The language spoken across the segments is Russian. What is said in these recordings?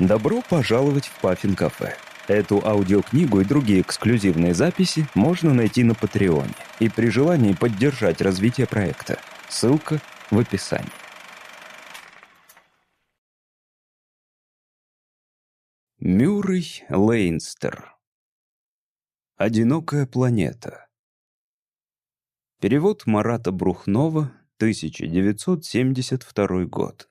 Добро пожаловать в Паффин Кафе. Эту аудиокнигу и другие эксклюзивные записи можно найти на Патреоне и при желании поддержать развитие проекта. Ссылка в описании. Мюррей Лейнстер «Одинокая планета». Перевод Марата Брухнова, 1972 год.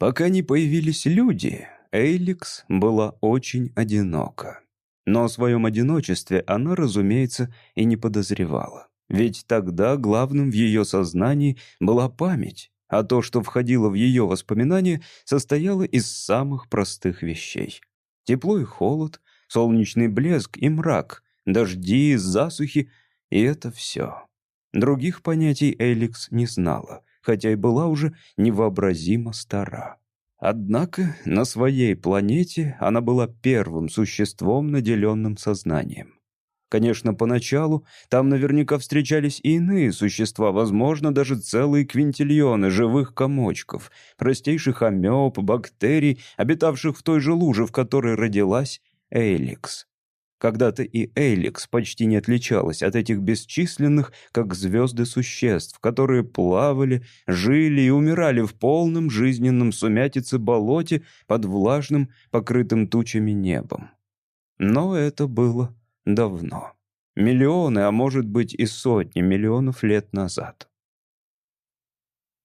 Пока не появились люди, Эйликс была очень одинока. Но о своем одиночестве она, разумеется, и не подозревала. Ведь тогда главным в ее сознании была память, а то, что входило в ее воспоминания, состояло из самых простых вещей. Тепло и холод, солнечный блеск и мрак, дожди, засухи — и это все. Других понятий Эликс не знала, хотя и была уже невообразимо стара. Однако на своей планете она была первым существом, наделенным сознанием. Конечно, поначалу там наверняка встречались и иные существа, возможно, даже целые квинтильоны живых комочков, простейших амеб, бактерий, обитавших в той же луже, в которой родилась Эйликс. Когда-то и Эйликс почти не отличалась от этих бесчисленных, как звезды существ, которые плавали, жили и умирали в полном жизненном сумятице болоте под влажным, покрытым тучами небом. Но это было давно. Миллионы, а может быть и сотни миллионов лет назад.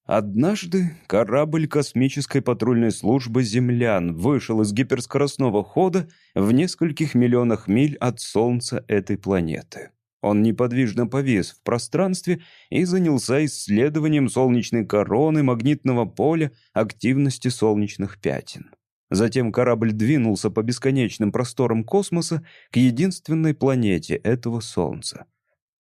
Однажды корабль космической патрульной службы «Землян» вышел из гиперскоростного хода в нескольких миллионах миль от Солнца этой планеты. Он неподвижно повис в пространстве и занялся исследованием солнечной короны, магнитного поля, активности солнечных пятен. Затем корабль двинулся по бесконечным просторам космоса к единственной планете этого Солнца —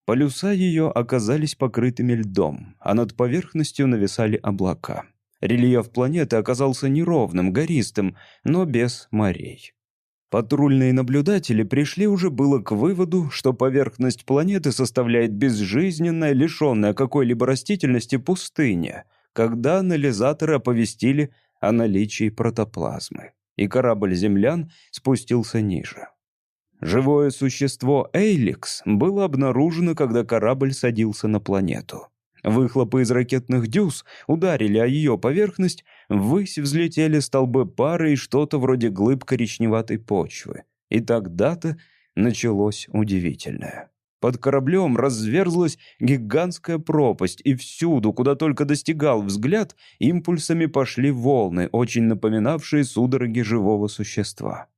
Полюса ее оказались покрытыми льдом, а над поверхностью нависали облака. Рельеф планеты оказался неровным, гористым, но без морей. Патрульные наблюдатели пришли уже было к выводу, что поверхность планеты составляет безжизненная, лишенная какой-либо растительности пустыня, когда анализаторы оповестили о наличии протоплазмы, и корабль землян спустился ниже. Живое существо Эйликс было обнаружено, когда корабль садился на планету. Выхлопы из ракетных дюз ударили о ее поверхность, ввысь взлетели столбы пары и что-то вроде глыб коричневатой почвы. И тогда-то началось удивительное. Под кораблем разверзлась гигантская пропасть, и всюду, куда только достигал взгляд, импульсами пошли волны, очень напоминавшие судороги живого существа.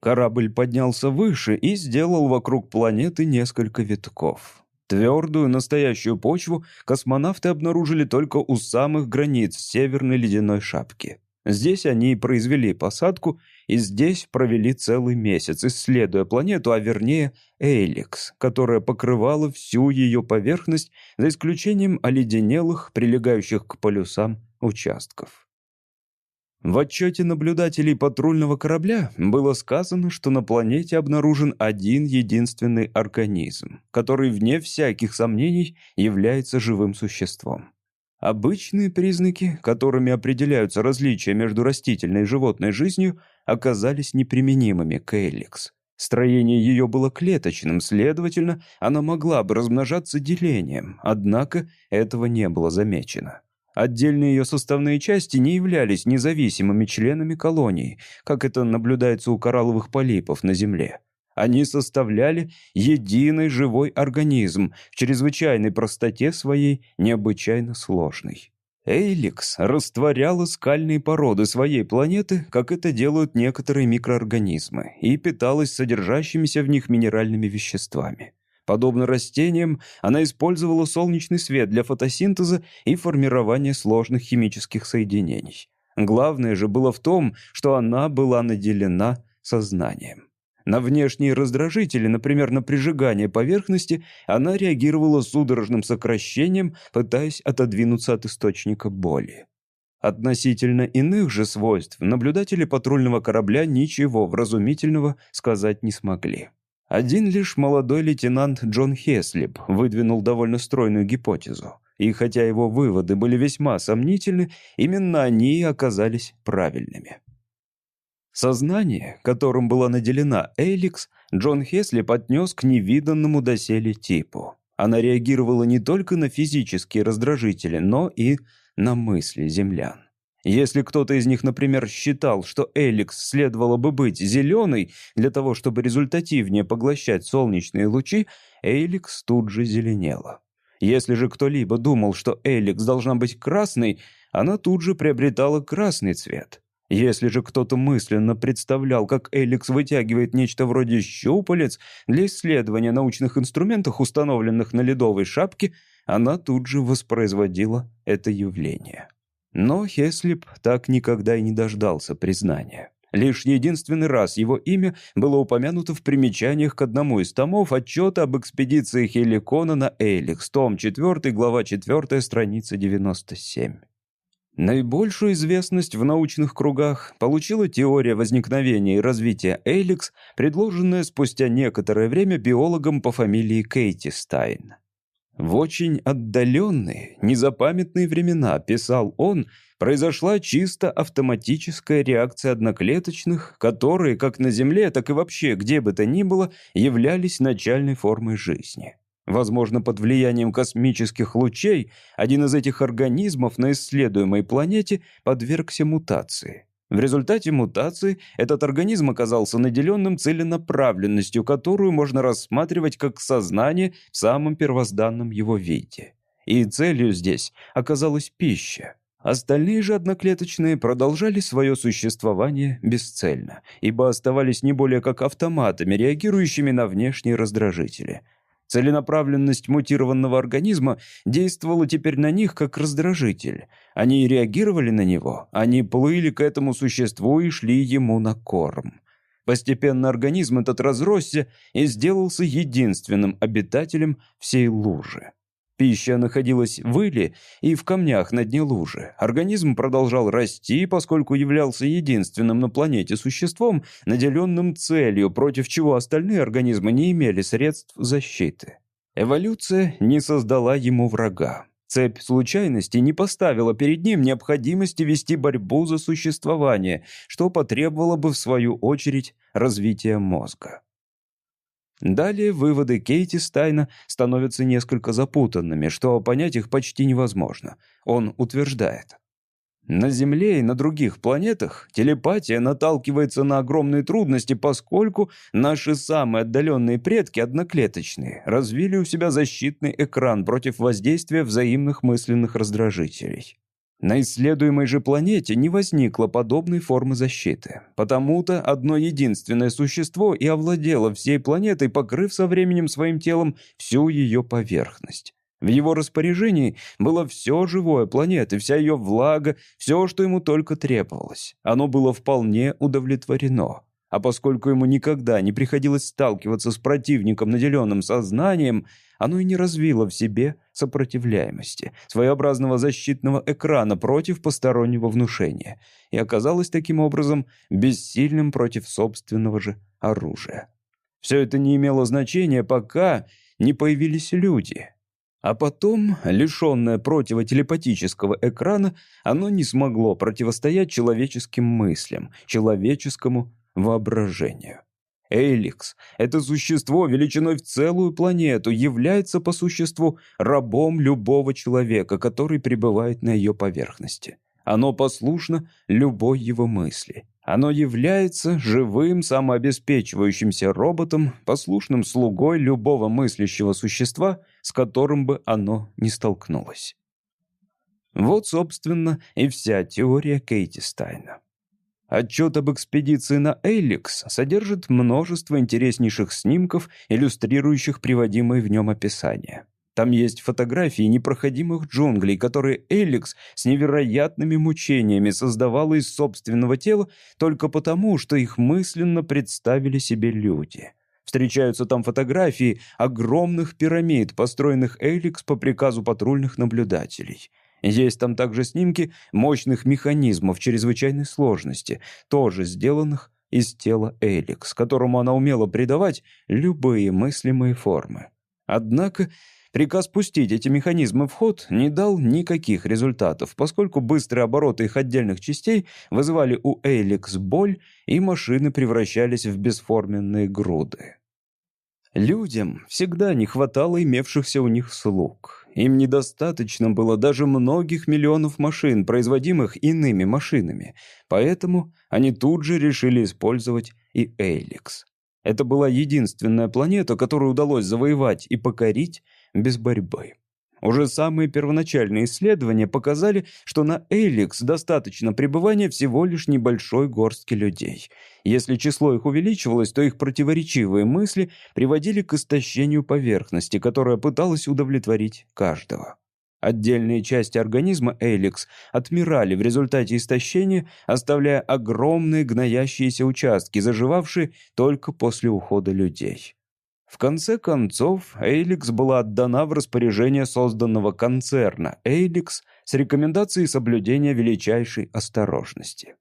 Корабль поднялся выше и сделал вокруг планеты несколько витков. Твердую, настоящую почву космонавты обнаружили только у самых границ северной ледяной шапки. Здесь они произвели посадку, и здесь провели целый месяц, исследуя планету, а вернее Эйликс, которая покрывала всю ее поверхность, за исключением оледенелых, прилегающих к полюсам участков. В отчете наблюдателей патрульного корабля было сказано, что на планете обнаружен один единственный организм, который, вне всяких сомнений, является живым существом. Обычные признаки, которыми определяются различия между растительной и животной жизнью, оказались неприменимыми к Эликс. Строение ее было клеточным, следовательно, она могла бы размножаться делением, однако этого не было замечено. Отдельные ее составные части не являлись независимыми членами колонии, как это наблюдается у коралловых полипов на Земле. Они составляли единый живой организм, в чрезвычайной простоте своей необычайно сложной. Эйликс растворяла скальные породы своей планеты, как это делают некоторые микроорганизмы, и питалась содержащимися в них минеральными веществами. Подобно растениям, она использовала солнечный свет для фотосинтеза и формирования сложных химических соединений. Главное же было в том, что она была наделена сознанием. На внешние раздражители, например, на прижигание поверхности, она реагировала судорожным сокращением, пытаясь отодвинуться от источника боли. Относительно иных же свойств наблюдатели патрульного корабля ничего вразумительного сказать не смогли. Один лишь молодой лейтенант Джон Хеслип выдвинул довольно стройную гипотезу. и хотя его выводы были весьма сомнительны, именно они оказались правильными. Сознание, которым была наделена Эйликс, Джон Хесли поднес к невиданному доселе типу. Она реагировала не только на физические раздражители, но и на мысли землян. Если кто-то из них, например, считал, что Эликс следовало бы быть зеленой для того, чтобы результативнее поглощать солнечные лучи, Эликс тут же зеленела. Если же кто-либо думал, что Эликс должна быть красной, она тут же приобретала красный цвет. Если же кто-то мысленно представлял, как Эликс вытягивает нечто вроде щупалец для исследования научных инструментов, установленных на ледовой шапке, она тут же воспроизводила это явление. Но Хеслип так никогда и не дождался признания. Лишь единственный раз его имя было упомянуто в примечаниях к одному из томов отчета об экспедиции Хеликона на Эйликс, том 4, глава 4, страница 97. Наибольшую известность в научных кругах получила теория возникновения и развития Эйликс, предложенная спустя некоторое время биологом по фамилии Кейти Стайн. В очень отдаленные, незапамятные времена, писал он, произошла чисто автоматическая реакция одноклеточных, которые, как на Земле, так и вообще где бы то ни было, являлись начальной формой жизни. Возможно, под влиянием космических лучей один из этих организмов на исследуемой планете подвергся мутации. В результате мутации этот организм оказался наделенным целенаправленностью, которую можно рассматривать как сознание в самом первозданном его виде. И целью здесь оказалась пища. Остальные же одноклеточные продолжали свое существование бесцельно, ибо оставались не более как автоматами, реагирующими на внешние раздражители – Целенаправленность мутированного организма действовала теперь на них как раздражитель. Они реагировали на него, они плыли к этому существу и шли ему на корм. Постепенно организм этот разросся и сделался единственным обитателем всей лужи. Пища находилась в иле и в камнях на дне лужи. Организм продолжал расти, поскольку являлся единственным на планете существом, наделенным целью, против чего остальные организмы не имели средств защиты. Эволюция не создала ему врага. Цепь случайностей не поставила перед ним необходимости вести борьбу за существование, что потребовало бы, в свою очередь, развития мозга. Далее выводы Кейти Стайна становятся несколько запутанными, что понять их почти невозможно. Он утверждает. На Земле и на других планетах телепатия наталкивается на огромные трудности, поскольку наши самые отдаленные предки, одноклеточные, развили у себя защитный экран против воздействия взаимных мысленных раздражителей. На исследуемой же планете не возникло подобной формы защиты. Потому-то одно единственное существо и овладело всей планетой, покрыв со временем своим телом всю ее поверхность. В его распоряжении было все живое планеты, вся ее влага, все, что ему только требовалось. Оно было вполне удовлетворено. А поскольку ему никогда не приходилось сталкиваться с противником, наделенным сознанием, оно и не развило в себе сопротивляемости, своеобразного защитного экрана против постороннего внушения, и оказалось таким образом бессильным против собственного же оружия. Все это не имело значения, пока не появились люди. А потом, лишенное противотелепатического экрана, оно не смогло противостоять человеческим мыслям, человеческому воображению. Эликс, это существо величиной в целую планету, является по существу рабом любого человека, который пребывает на ее поверхности. Оно послушно любой его мысли. Оно является живым, самообеспечивающимся роботом, послушным слугой любого мыслящего существа, с которым бы оно не столкнулось. Вот, собственно, и вся теория Кейти Стайна. Отчет об экспедиции на Эликс содержит множество интереснейших снимков, иллюстрирующих приводимые в нем описания. Там есть фотографии непроходимых джунглей, которые Эликс с невероятными мучениями создавала из собственного тела только потому, что их мысленно представили себе люди. Встречаются там фотографии огромных пирамид, построенных Эликс по приказу патрульных наблюдателей. Есть там также снимки мощных механизмов чрезвычайной сложности, тоже сделанных из тела Эликс, которому она умела придавать любые мыслимые формы. Однако Приказ пустить эти механизмы в ход не дал никаких результатов, поскольку быстрые обороты их отдельных частей вызывали у Эйликс боль, и машины превращались в бесформенные груды. Людям всегда не хватало имевшихся у них слуг. Им недостаточно было даже многих миллионов машин, производимых иными машинами, поэтому они тут же решили использовать и Эйликс. Это была единственная планета, которую удалось завоевать и покорить без борьбы. Уже самые первоначальные исследования показали, что на Эйликс достаточно пребывания всего лишь небольшой горстки людей. Если число их увеличивалось, то их противоречивые мысли приводили к истощению поверхности, которая пыталась удовлетворить каждого. Отдельные части организма Эйликс отмирали в результате истощения, оставляя огромные гноящиеся участки, заживавшие только после ухода людей. В конце концов, Эйликс была отдана в распоряжение созданного концерна Эйликс с рекомендацией соблюдения величайшей осторожности.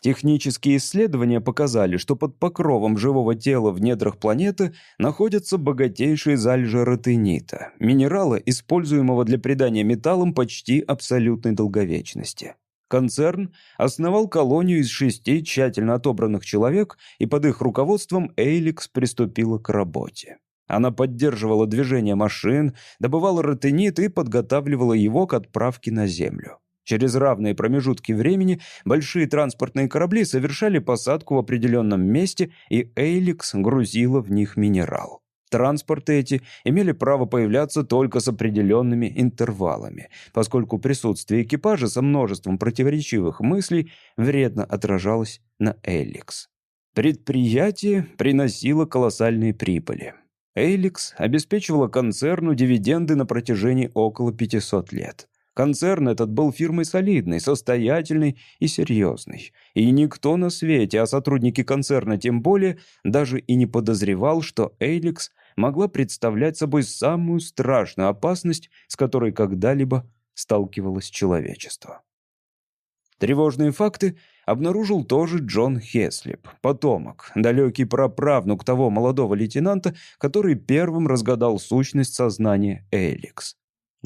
Технические исследования показали, что под покровом живого тела в недрах планеты находятся богатейшие залежи ротенита, минерала, используемого для придания металлам почти абсолютной долговечности. Концерн основал колонию из шести тщательно отобранных человек, и под их руководством Эйликс приступила к работе. Она поддерживала движение машин, добывала ротенит и подготавливала его к отправке на Землю. Через равные промежутки времени большие транспортные корабли совершали посадку в определенном месте, и Эйликс грузила в них минерал. Транспорты эти имели право появляться только с определенными интервалами, поскольку присутствие экипажа со множеством противоречивых мыслей вредно отражалось на Эйликс. Предприятие приносило колоссальные прибыли. Эйликс обеспечивала концерну дивиденды на протяжении около 500 лет. Концерн этот был фирмой солидной, состоятельной и серьезной. И никто на свете, а сотрудники концерна тем более, даже и не подозревал, что Эйликс могла представлять собой самую страшную опасность, с которой когда-либо сталкивалось человечество. Тревожные факты обнаружил тоже Джон Хеслип, потомок, далекий праправнук того молодого лейтенанта, который первым разгадал сущность сознания Эликс.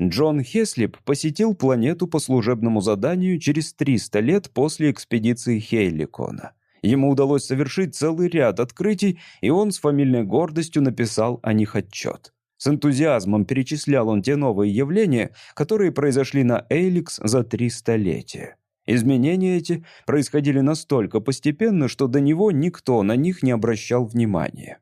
Джон Хеслип посетил планету по служебному заданию через 300 лет после экспедиции Хейликона. Ему удалось совершить целый ряд открытий, и он с фамильной гордостью написал о них отчет. С энтузиазмом перечислял он те новые явления, которые произошли на Эйликс за три столетия. Изменения эти происходили настолько постепенно, что до него никто на них не обращал внимания.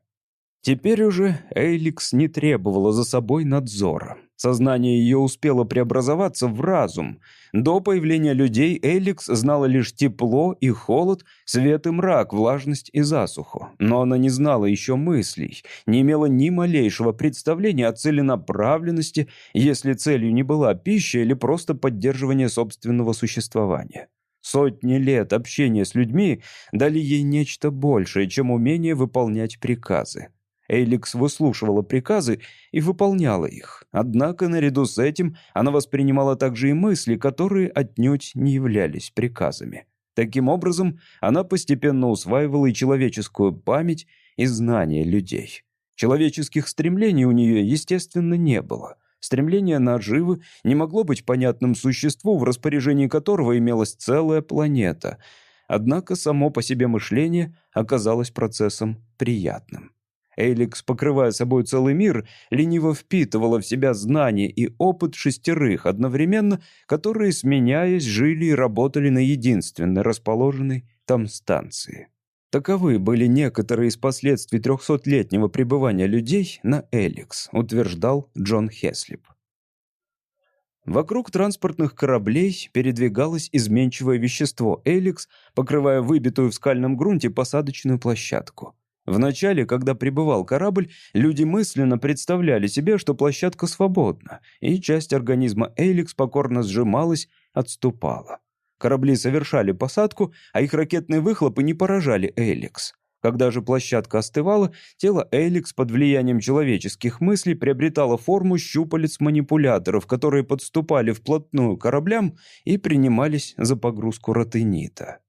Теперь уже Эйликс не требовала за собой надзора. Сознание ее успело преобразоваться в разум. До появления людей Эликс знала лишь тепло и холод, свет и мрак, влажность и засуху. Но она не знала еще мыслей, не имела ни малейшего представления о целенаправленности, если целью не была пища или просто поддерживание собственного существования. Сотни лет общения с людьми дали ей нечто большее, чем умение выполнять приказы. Эйликс выслушивала приказы и выполняла их. Однако наряду с этим она воспринимала также и мысли, которые отнюдь не являлись приказами. Таким образом, она постепенно усваивала и человеческую память, и знания людей. Человеческих стремлений у нее, естественно, не было. Стремление наживы не могло быть понятным существу, в распоряжении которого имелась целая планета. Однако само по себе мышление оказалось процессом приятным. Эликс, покрывая собой целый мир, лениво впитывала в себя знания и опыт шестерых одновременно, которые, сменяясь, жили и работали на единственной расположенной там станции. Таковы были некоторые из последствий трехсотлетнего пребывания людей на Эликс, утверждал Джон Хеслип. Вокруг транспортных кораблей передвигалось изменчивое вещество Эликс, покрывая выбитую в скальном грунте посадочную площадку. Вначале, когда прибывал корабль, люди мысленно представляли себе, что площадка свободна, и часть организма Эликс покорно сжималась, отступала. Корабли совершали посадку, а их ракетные выхлопы не поражали Эликс. Когда же площадка остывала, тело Эликс под влиянием человеческих мыслей приобретало форму щупалец манипуляторов, которые подступали вплотную к кораблям и принимались за погрузку ротенита.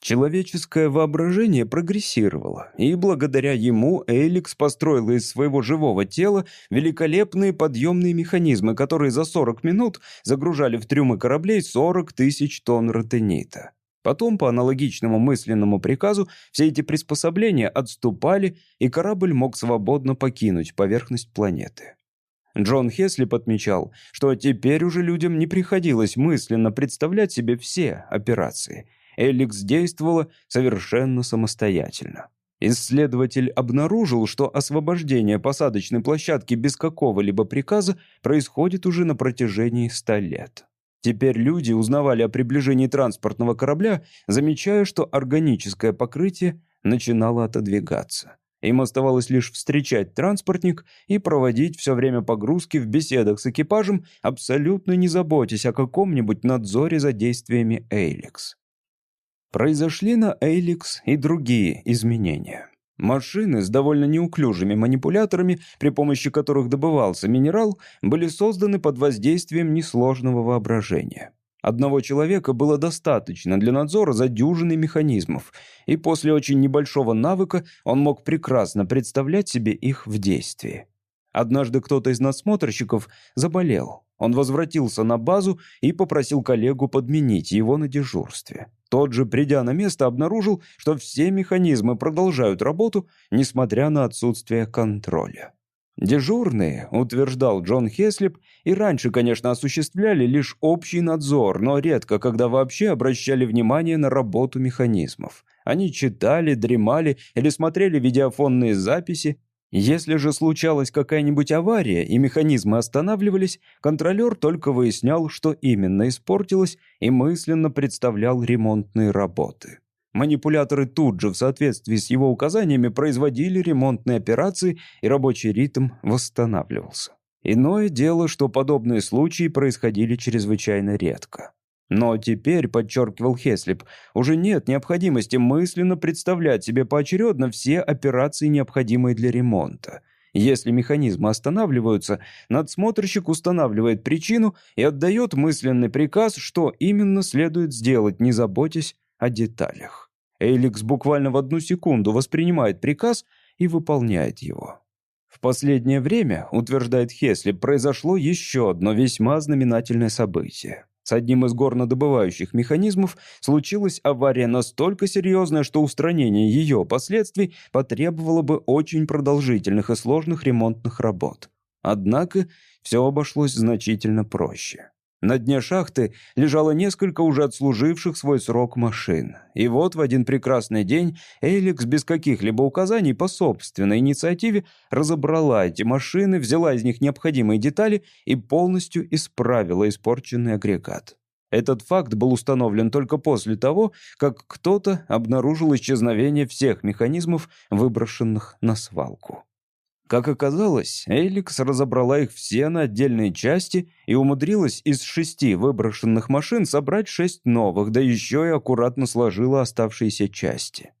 Человеческое воображение прогрессировало, и благодаря ему Эликс построила из своего живого тела великолепные подъемные механизмы, которые за 40 минут загружали в трюмы кораблей 40 тысяч тонн ротенита. Потом, по аналогичному мысленному приказу, все эти приспособления отступали, и корабль мог свободно покинуть поверхность планеты. Джон Хесли подмечал, что теперь уже людям не приходилось мысленно представлять себе все операции – Эликс действовала совершенно самостоятельно. Исследователь обнаружил, что освобождение посадочной площадки без какого-либо приказа происходит уже на протяжении ста лет. Теперь люди узнавали о приближении транспортного корабля, замечая, что органическое покрытие начинало отодвигаться. Им оставалось лишь встречать транспортник и проводить все время погрузки в беседах с экипажем, абсолютно не заботясь о каком-нибудь надзоре за действиями Эйликс. Произошли на Эйликс и другие изменения. Машины с довольно неуклюжими манипуляторами, при помощи которых добывался минерал, были созданы под воздействием несложного воображения. Одного человека было достаточно для надзора за дюжиной механизмов, и после очень небольшого навыка он мог прекрасно представлять себе их в действии. Однажды кто-то из надсмотрщиков заболел. Он возвратился на базу и попросил коллегу подменить его на дежурстве. Тот же, придя на место, обнаружил, что все механизмы продолжают работу, несмотря на отсутствие контроля. Дежурные, утверждал Джон Хеслип, и раньше, конечно, осуществляли лишь общий надзор, но редко, когда вообще обращали внимание на работу механизмов. Они читали, дремали или смотрели видеофонные записи, если же случалась какая-нибудь авария и механизмы останавливались, контролер только выяснял, что именно испортилось, и мысленно представлял ремонтные работы. Манипуляторы тут же, в соответствии с его указаниями, производили ремонтные операции, и рабочий ритм восстанавливался. Иное дело, что подобные случаи происходили чрезвычайно редко. Но теперь, подчеркивал Хеслип, уже нет необходимости мысленно представлять себе поочередно все операции, необходимые для ремонта. Если механизмы останавливаются, надсмотрщик устанавливает причину и отдает мысленный приказ, что именно следует сделать, не заботясь о деталях. Эликс буквально в одну секунду воспринимает приказ и выполняет его. В последнее время, утверждает Хесли, произошло еще одно весьма знаменательное событие. С одним из горнодобывающих механизмов случилась авария настолько серьезная, что устранение ее последствий потребовало бы очень продолжительных и сложных ремонтных работ. Однако все обошлось значительно проще. На дне шахты лежало несколько уже отслуживших свой срок машин. И вот в один прекрасный день Эликс без каких-либо указаний по собственной инициативе разобрала эти машины, взяла из них необходимые детали и полностью исправила испорченный агрегат. Этот факт был установлен только после того, как кто-то обнаружил исчезновение всех механизмов, выброшенных на свалку. Как оказалось, Эликс разобрала их все на отдельные части и умудрилась из шести выброшенных машин собрать шесть новых, да еще и аккуратно сложила оставшиеся части.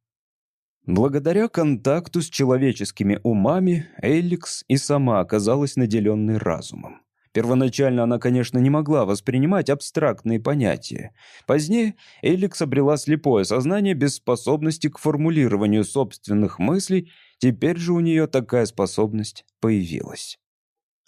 Благодаря контакту с человеческими умами, Эликс и сама оказалась наделенной разумом. Первоначально она, конечно, не могла воспринимать абстрактные понятия. Позднее Эликс обрела слепое сознание без способности к формулированию собственных мыслей Теперь же у нее такая способность появилась.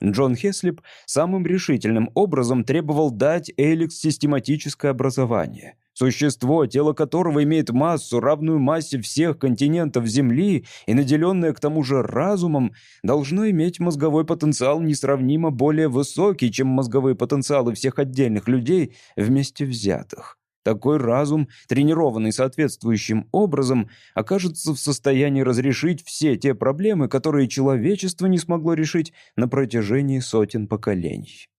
Джон Хеслип самым решительным образом требовал дать Эликс систематическое образование. Существо, тело которого имеет массу, равную массе всех континентов Земли и наделенное к тому же разумом, должно иметь мозговой потенциал несравнимо более высокий, чем мозговые потенциалы всех отдельных людей вместе взятых. Такой разум, тренированный соответствующим образом, окажется в состоянии разрешить все те проблемы, которые человечество не смогло решить на протяжении сотен поколений.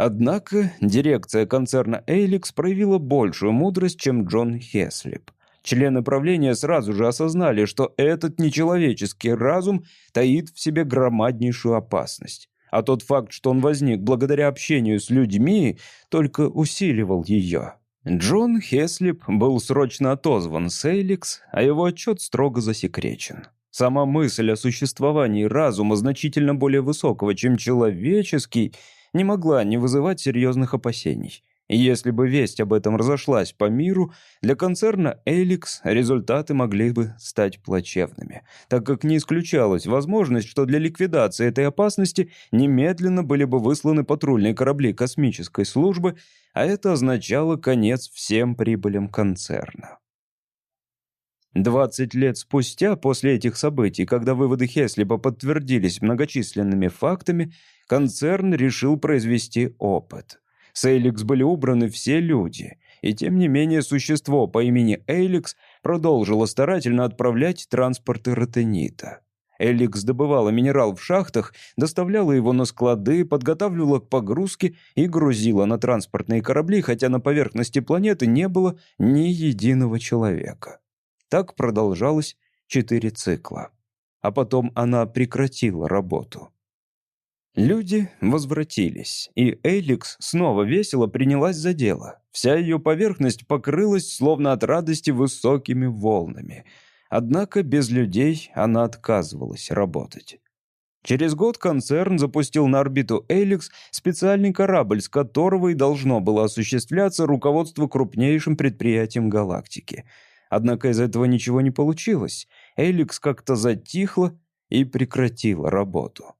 Однако дирекция концерна Эйликс проявила большую мудрость, чем Джон Хеслип. Члены правления сразу же осознали, что этот нечеловеческий разум таит в себе громаднейшую опасность. А тот факт, что он возник благодаря общению с людьми, только усиливал ее. Джон Хеслип был срочно отозван с Эйликс, а его отчет строго засекречен. Сама мысль о существовании разума значительно более высокого, чем человеческий, не могла не вызывать серьезных опасений. И если бы весть об этом разошлась по миру, для концерна «Эликс» результаты могли бы стать плачевными, так как не исключалась возможность, что для ликвидации этой опасности немедленно были бы высланы патрульные корабли космической службы, а это означало конец всем прибылям концерна. 20 лет спустя, после этих событий, когда выводы Хеслипа подтвердились многочисленными фактами, концерн решил произвести опыт – с Эйликс были убраны все люди, и тем не менее существо по имени Эйликс продолжило старательно отправлять транспорты ротенита. Эликс добывала минерал в шахтах, доставляла его на склады, подготавливала к погрузке и грузила на транспортные корабли, хотя на поверхности планеты не было ни единого человека. Так продолжалось четыре цикла. А потом она прекратила работу. Люди возвратились, и Эликс снова весело принялась за дело. Вся ее поверхность покрылась, словно от радости, высокими волнами. Однако без людей она отказывалась работать. Через год концерн запустил на орбиту Эликс специальный корабль, с которого и должно было осуществляться руководство крупнейшим предприятием галактики. Однако из этого ничего не получилось. Эликс как-то затихла и прекратила работу.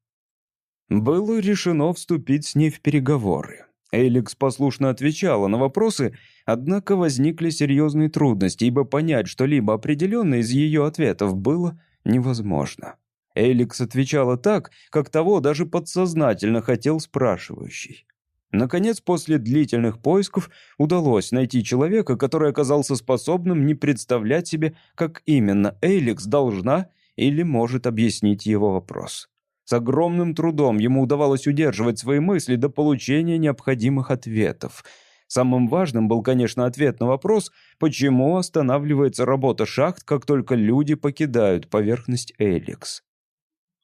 Было решено вступить с ней в переговоры. Эликс послушно отвечала на вопросы, однако возникли серьезные трудности, ибо понять что-либо определенное из ее ответов было невозможно. Эликс отвечала так, как того даже подсознательно хотел спрашивающий. Наконец, после длительных поисков удалось найти человека, который оказался способным не представлять себе, как именно Эликс должна или может объяснить его вопрос. С огромным трудом ему удавалось удерживать свои мысли до получения необходимых ответов. Самым важным был, конечно, ответ на вопрос, почему останавливается работа шахт, как только люди покидают поверхность Эликс.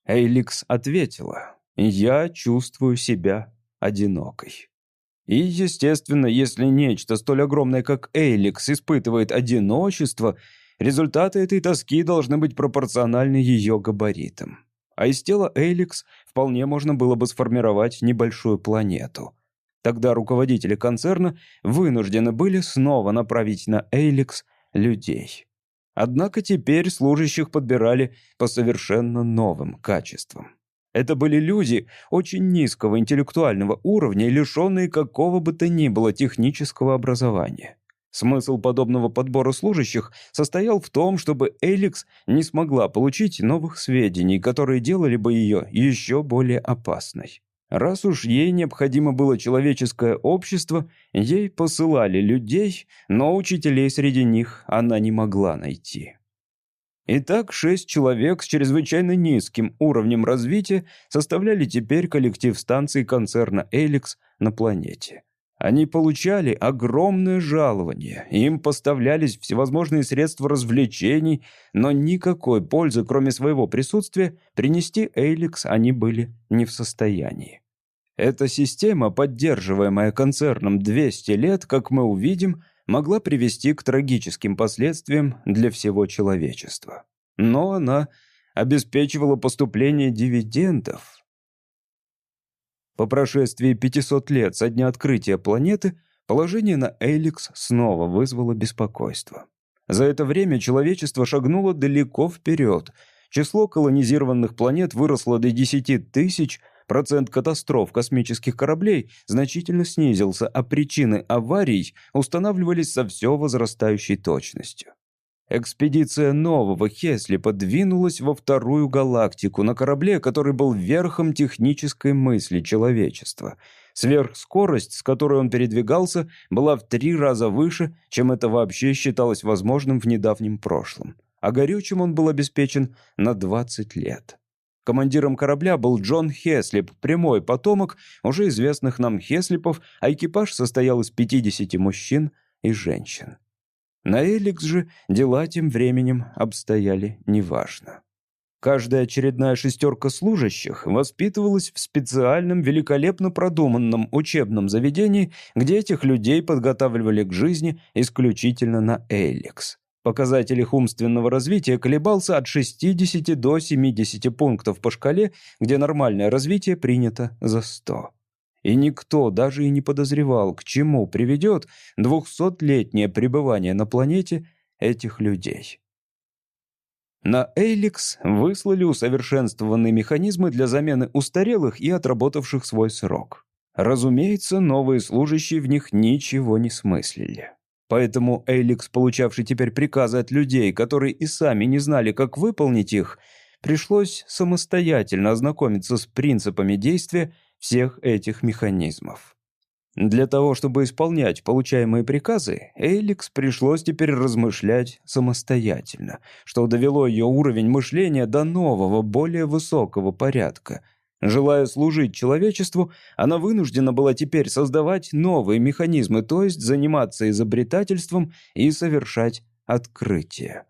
Эликс ответила, «Я чувствую себя одинокой». И, естественно, если нечто столь огромное, как Эликс, испытывает одиночество, результаты этой тоски должны быть пропорциональны ее габаритам а из тела Эликс вполне можно было бы сформировать небольшую планету. Тогда руководители концерна вынуждены были снова направить на Эликс людей. Однако теперь служащих подбирали по совершенно новым качествам. Это были люди очень низкого интеллектуального уровня лишенные какого бы то ни было технического образования. Смысл подобного подбора служащих состоял в том, чтобы Эликс не смогла получить новых сведений, которые делали бы ее еще более опасной. Раз уж ей необходимо было человеческое общество, ей посылали людей, но учителей среди них она не могла найти. Итак, шесть человек с чрезвычайно низким уровнем развития составляли теперь коллектив станции концерна «Эликс» на планете. Они получали огромное жалование, им поставлялись всевозможные средства развлечений, но никакой пользы, кроме своего присутствия, принести Эйликс они были не в состоянии. Эта система, поддерживаемая концерном 200 лет, как мы увидим, могла привести к трагическим последствиям для всего человечества. Но она обеспечивала поступление дивидендов, по прошествии 500 лет со дня открытия планеты положение на Эликс снова вызвало беспокойство. За это время человечество шагнуло далеко вперед. Число колонизированных планет выросло до 10 тысяч, процент катастроф космических кораблей значительно снизился, а причины аварий устанавливались со все возрастающей точностью. Экспедиция нового Хесли подвинулась во вторую галактику на корабле, который был верхом технической мысли человечества. Сверхскорость, с которой он передвигался, была в три раза выше, чем это вообще считалось возможным в недавнем прошлом. А горючим он был обеспечен на 20 лет. Командиром корабля был Джон Хеслип, прямой потомок уже известных нам Хеслипов, а экипаж состоял из 50 мужчин и женщин. На Эликс же дела тем временем обстояли неважно. Каждая очередная шестерка служащих воспитывалась в специальном, великолепно продуманном учебном заведении, где этих людей подготавливали к жизни исключительно на Эликс. Показатель их умственного развития колебался от 60 до 70 пунктов по шкале, где нормальное развитие принято за 100. И никто даже и не подозревал, к чему приведет двухсотлетнее пребывание на планете этих людей. На Эйликс выслали усовершенствованные механизмы для замены устарелых и отработавших свой срок. Разумеется, новые служащие в них ничего не смыслили. Поэтому Эйликс, получавший теперь приказы от людей, которые и сами не знали, как выполнить их, пришлось самостоятельно ознакомиться с принципами действия всех этих механизмов. Для того, чтобы исполнять получаемые приказы, Эликс пришлось теперь размышлять самостоятельно, что довело ее уровень мышления до нового, более высокого порядка. Желая служить человечеству, она вынуждена была теперь создавать новые механизмы, то есть заниматься изобретательством и совершать открытия.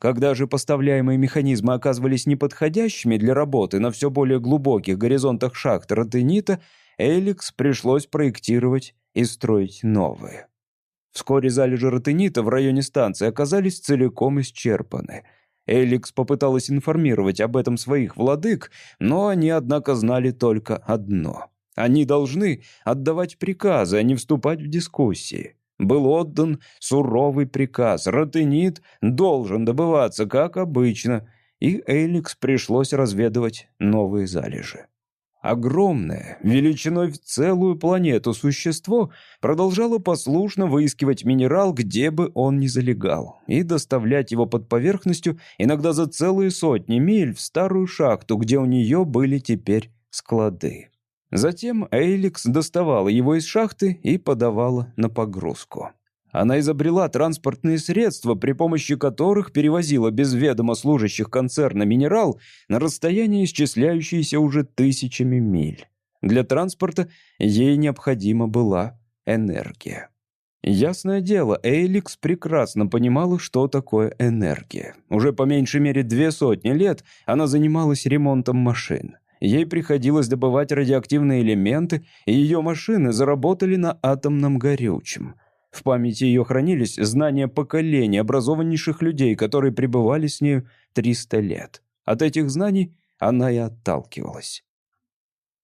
Когда же поставляемые механизмы оказывались неподходящими для работы на все более глубоких горизонтах шахт Ротенита, Эликс пришлось проектировать и строить новые. Вскоре залежи ротенита в районе станции оказались целиком исчерпаны. Эликс попыталась информировать об этом своих владык, но они, однако, знали только одно. Они должны отдавать приказы, а не вступать в дискуссии. Был отдан суровый приказ. Ротенит должен добываться, как обычно, и Эликс пришлось разведывать новые залежи. Огромное, величиной в целую планету существо продолжало послушно выискивать минерал, где бы он ни залегал, и доставлять его под поверхностью иногда за целые сотни миль в старую шахту, где у нее были теперь склады. Затем Эйликс доставала его из шахты и подавала на погрузку. Она изобрела транспортные средства, при помощи которых перевозила без ведома служащих концерна минерал на расстояние, исчисляющееся уже тысячами миль. Для транспорта ей необходима была энергия. Ясное дело, Эйликс прекрасно понимала, что такое энергия. Уже по меньшей мере две сотни лет она занималась ремонтом машин. Ей приходилось добывать радиоактивные элементы, и ее машины заработали на атомном горючем – в памяти ее хранились знания поколений образованнейших людей, которые пребывали с нею 300 лет. От этих знаний она и отталкивалась.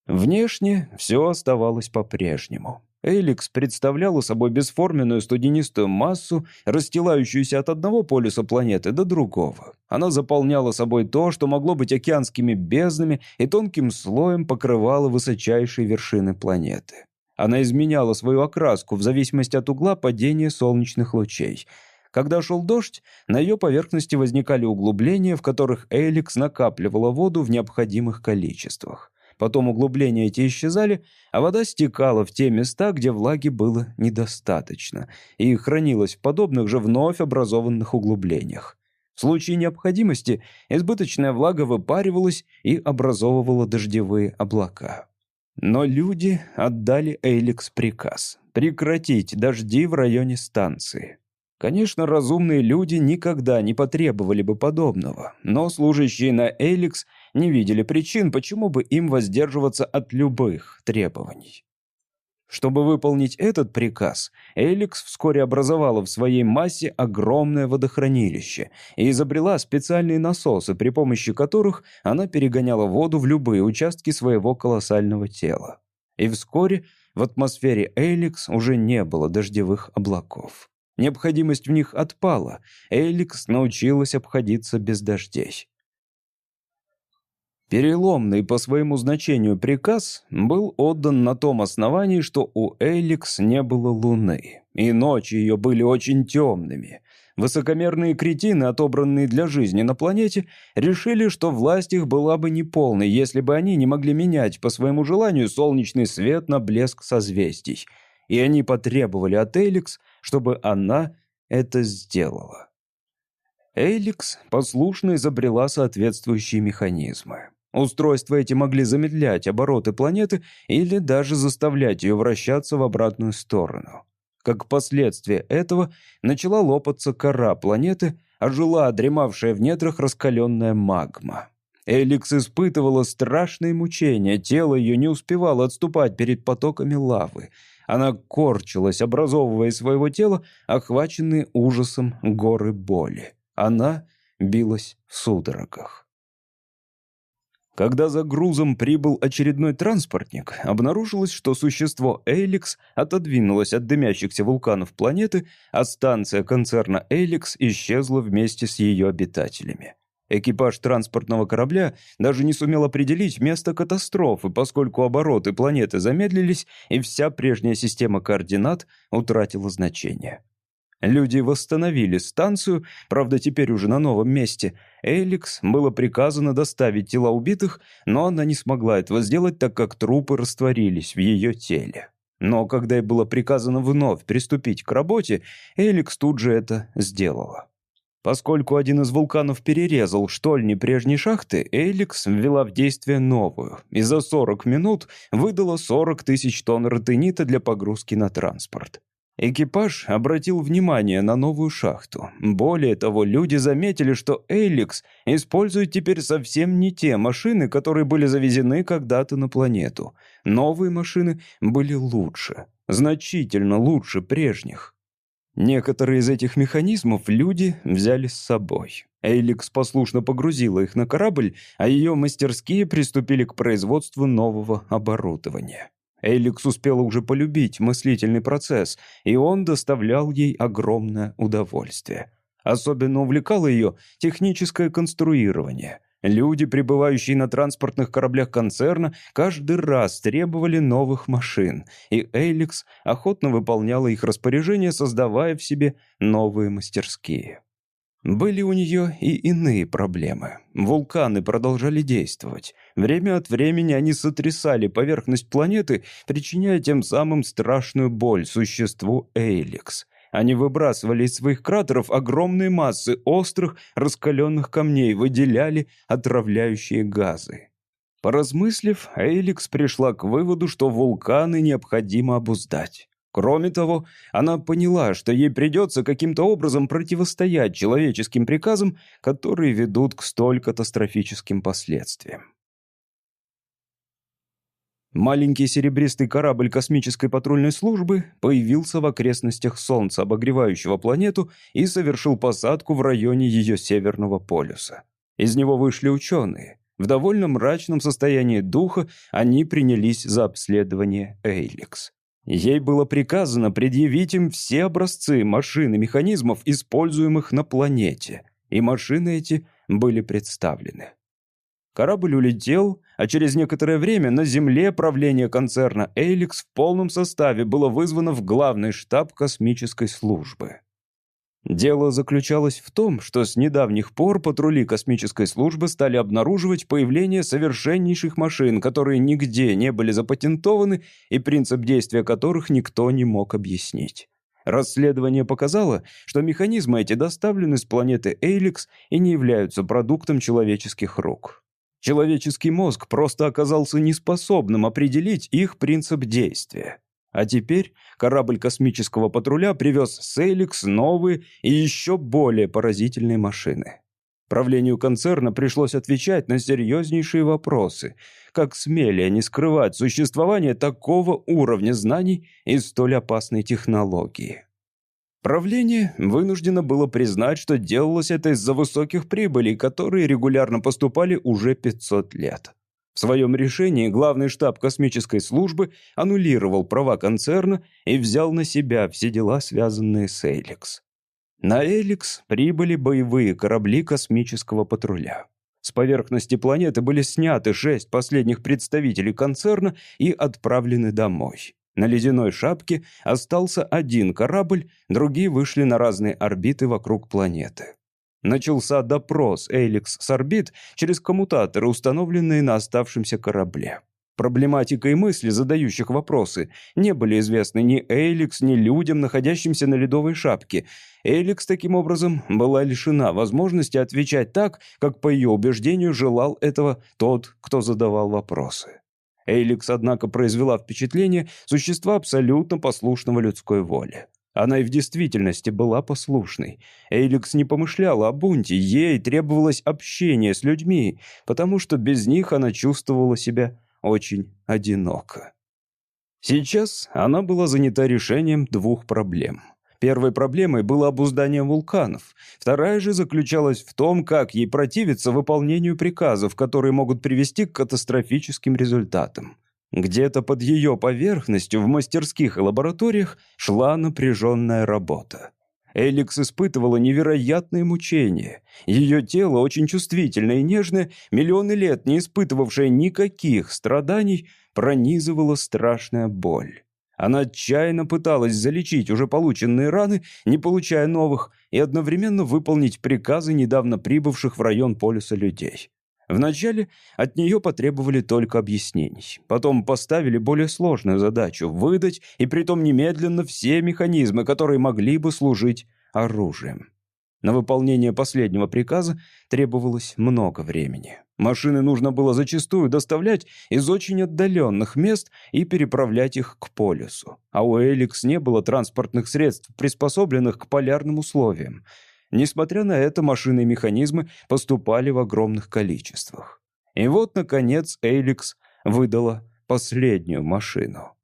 Внешне все оставалось по-прежнему. Эликс представляла собой бесформенную студенистую массу, расстилающуюся от одного полюса планеты до другого. Она заполняла собой то, что могло быть океанскими безднами и тонким слоем покрывала высочайшие вершины планеты. Она изменяла свою окраску в зависимости от угла падения солнечных лучей. Когда шел дождь, на ее поверхности возникали углубления, в которых Эликс накапливала воду в необходимых количествах. Потом углубления эти исчезали, а вода стекала в те места, где влаги было недостаточно, и хранилась в подобных же вновь образованных углублениях. В случае необходимости избыточная влага выпаривалась и образовывала дождевые облака. Но люди отдали Эйликс приказ прекратить дожди в районе станции. Конечно, разумные люди никогда не потребовали бы подобного, но служащие на Эйликс не видели причин, почему бы им воздерживаться от любых требований. Чтобы выполнить этот приказ, Эликс вскоре образовала в своей массе огромное водохранилище и изобрела специальные насосы, при помощи которых она перегоняла воду в любые участки своего колоссального тела. И вскоре в атмосфере Эликс уже не было дождевых облаков. Необходимость в них отпала, Эликс научилась обходиться без дождей. Переломный по своему значению приказ был отдан на том основании, что у Эликс не было луны, и ночи ее были очень темными. Высокомерные кретины, отобранные для жизни на планете, решили, что власть их была бы неполной, если бы они не могли менять по своему желанию солнечный свет на блеск созвездий. И они потребовали от Эликс, чтобы она это сделала. Эликс послушно изобрела соответствующие механизмы. Устройства эти могли замедлять обороты планеты или даже заставлять ее вращаться в обратную сторону. Как последствие этого начала лопаться кора планеты, а жила дремавшая в недрах раскаленная магма. Эликс испытывала страшные мучения, тело ее не успевало отступать перед потоками лавы. Она корчилась, образовывая из своего тела охваченные ужасом горы боли. Она билась в судорогах. Когда за грузом прибыл очередной транспортник, обнаружилось, что существо Эйликс отодвинулось от дымящихся вулканов планеты, а станция концерна Эйликс исчезла вместе с ее обитателями. Экипаж транспортного корабля даже не сумел определить место катастрофы, поскольку обороты планеты замедлились, и вся прежняя система координат утратила значение. Люди восстановили станцию, правда, теперь уже на новом месте. Эликс было приказано доставить тела убитых, но она не смогла этого сделать, так как трупы растворились в ее теле. Но когда ей было приказано вновь приступить к работе, Эликс тут же это сделала. Поскольку один из вулканов перерезал штольни прежней шахты, Эликс ввела в действие новую и за 40 минут выдала 40 тысяч тонн ротенита для погрузки на транспорт. Экипаж обратил внимание на новую шахту. Более того, люди заметили, что Эликс использует теперь совсем не те машины, которые были завезены когда-то на планету. Новые машины были лучше, значительно лучше прежних. Некоторые из этих механизмов люди взяли с собой. Эликс послушно погрузила их на корабль, а ее мастерские приступили к производству нового оборудования. Эликс успела уже полюбить мыслительный процесс, и он доставлял ей огромное удовольствие. Особенно увлекало ее техническое конструирование. Люди, прибывающие на транспортных кораблях концерна, каждый раз требовали новых машин, и Эликс охотно выполняла их распоряжения, создавая в себе новые мастерские. Были у нее и иные проблемы. Вулканы продолжали действовать. Время от времени они сотрясали поверхность планеты, причиняя тем самым страшную боль существу Эйликс. Они выбрасывали из своих кратеров огромные массы острых, раскаленных камней, выделяли отравляющие газы. Поразмыслив, Эйликс пришла к выводу, что вулканы необходимо обуздать. Кроме того, она поняла, что ей придется каким-то образом противостоять человеческим приказам, которые ведут к столь катастрофическим последствиям. Маленький серебристый корабль космической патрульной службы появился в окрестностях Солнца, обогревающего планету, и совершил посадку в районе ее северного полюса. Из него вышли ученые. В довольно мрачном состоянии духа они принялись за обследование Эйликс. Ей было приказано предъявить им все образцы машин и механизмов, используемых на планете, и машины эти были представлены. Корабль улетел, а через некоторое время на Земле правление концерна «Эйликс» в полном составе было вызвано в главный штаб космической службы. Дело заключалось в том, что с недавних пор патрули космической службы стали обнаруживать появление совершеннейших машин, которые нигде не были запатентованы и принцип действия которых никто не мог объяснить. Расследование показало, что механизмы эти доставлены с планеты Эйликс и не являются продуктом человеческих рук. Человеческий мозг просто оказался неспособным определить их принцип действия. А теперь корабль космического патруля привез с Эликс новые и еще более поразительные машины. Правлению концерна пришлось отвечать на серьезнейшие вопросы. Как смели они скрывать существование такого уровня знаний и столь опасной технологии? Правление вынуждено было признать, что делалось это из-за высоких прибылей, которые регулярно поступали уже 500 лет. В своем решении главный штаб космической службы аннулировал права концерна и взял на себя все дела, связанные с Эликс. На Эликс прибыли боевые корабли космического патруля. С поверхности планеты были сняты шесть последних представителей концерна и отправлены домой. На ледяной шапке остался один корабль, другие вышли на разные орбиты вокруг планеты. Начался допрос Эликс с орбит через коммутаторы, установленные на оставшемся корабле. Проблематика и мысли задающих вопросы не были известны ни Эликс, ни людям, находящимся на ледовой шапке. Эликс, таким образом, была лишена возможности отвечать так, как, по ее убеждению, желал этого тот, кто задавал вопросы. Эликс, однако, произвела впечатление существа абсолютно послушного людской воле. Она и в действительности была послушной. Эйликс не помышляла о бунте, ей требовалось общение с людьми, потому что без них она чувствовала себя очень одиноко. Сейчас она была занята решением двух проблем. Первой проблемой было обуздание вулканов. Вторая же заключалась в том, как ей противиться выполнению приказов, которые могут привести к катастрофическим результатам. Где-то под ее поверхностью в мастерских и лабораториях шла напряженная работа. Эликс испытывала невероятные мучения. Ее тело, очень чувствительное и нежное, миллионы лет не испытывавшее никаких страданий, пронизывала страшная боль. Она отчаянно пыталась залечить уже полученные раны, не получая новых, и одновременно выполнить приказы недавно прибывших в район полюса людей. Вначале от нее потребовали только объяснений. Потом поставили более сложную задачу — выдать, и притом немедленно, все механизмы, которые могли бы служить оружием. На выполнение последнего приказа требовалось много времени. Машины нужно было зачастую доставлять из очень отдаленных мест и переправлять их к полюсу. А у Эликс не было транспортных средств, приспособленных к полярным условиям — Несмотря на это, машины и механизмы поступали в огромных количествах. И вот, наконец, Эйликс выдала последнюю машину.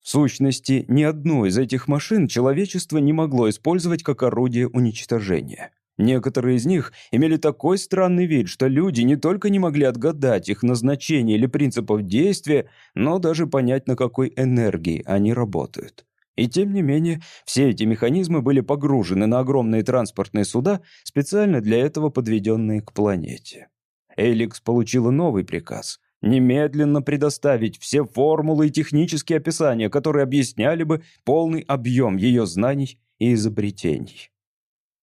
В сущности, ни одну из этих машин человечество не могло использовать как орудие уничтожения. Некоторые из них имели такой странный вид, что люди не только не могли отгадать их назначение или принципов действия, но даже понять, на какой энергии они работают. И тем не менее, все эти механизмы были погружены на огромные транспортные суда, специально для этого подведенные к планете. Эликс получила новый приказ — немедленно предоставить все формулы и технические описания, которые объясняли бы полный объем ее знаний и изобретений.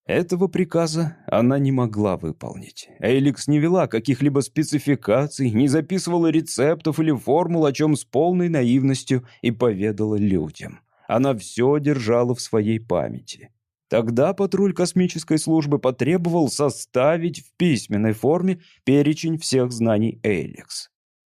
Этого приказа она не могла выполнить. Эликс не вела каких-либо спецификаций, не записывала рецептов или формул, о чем с полной наивностью и поведала людям. Она все держала в своей памяти. Тогда патруль космической службы потребовал составить в письменной форме перечень всех знаний Эликс.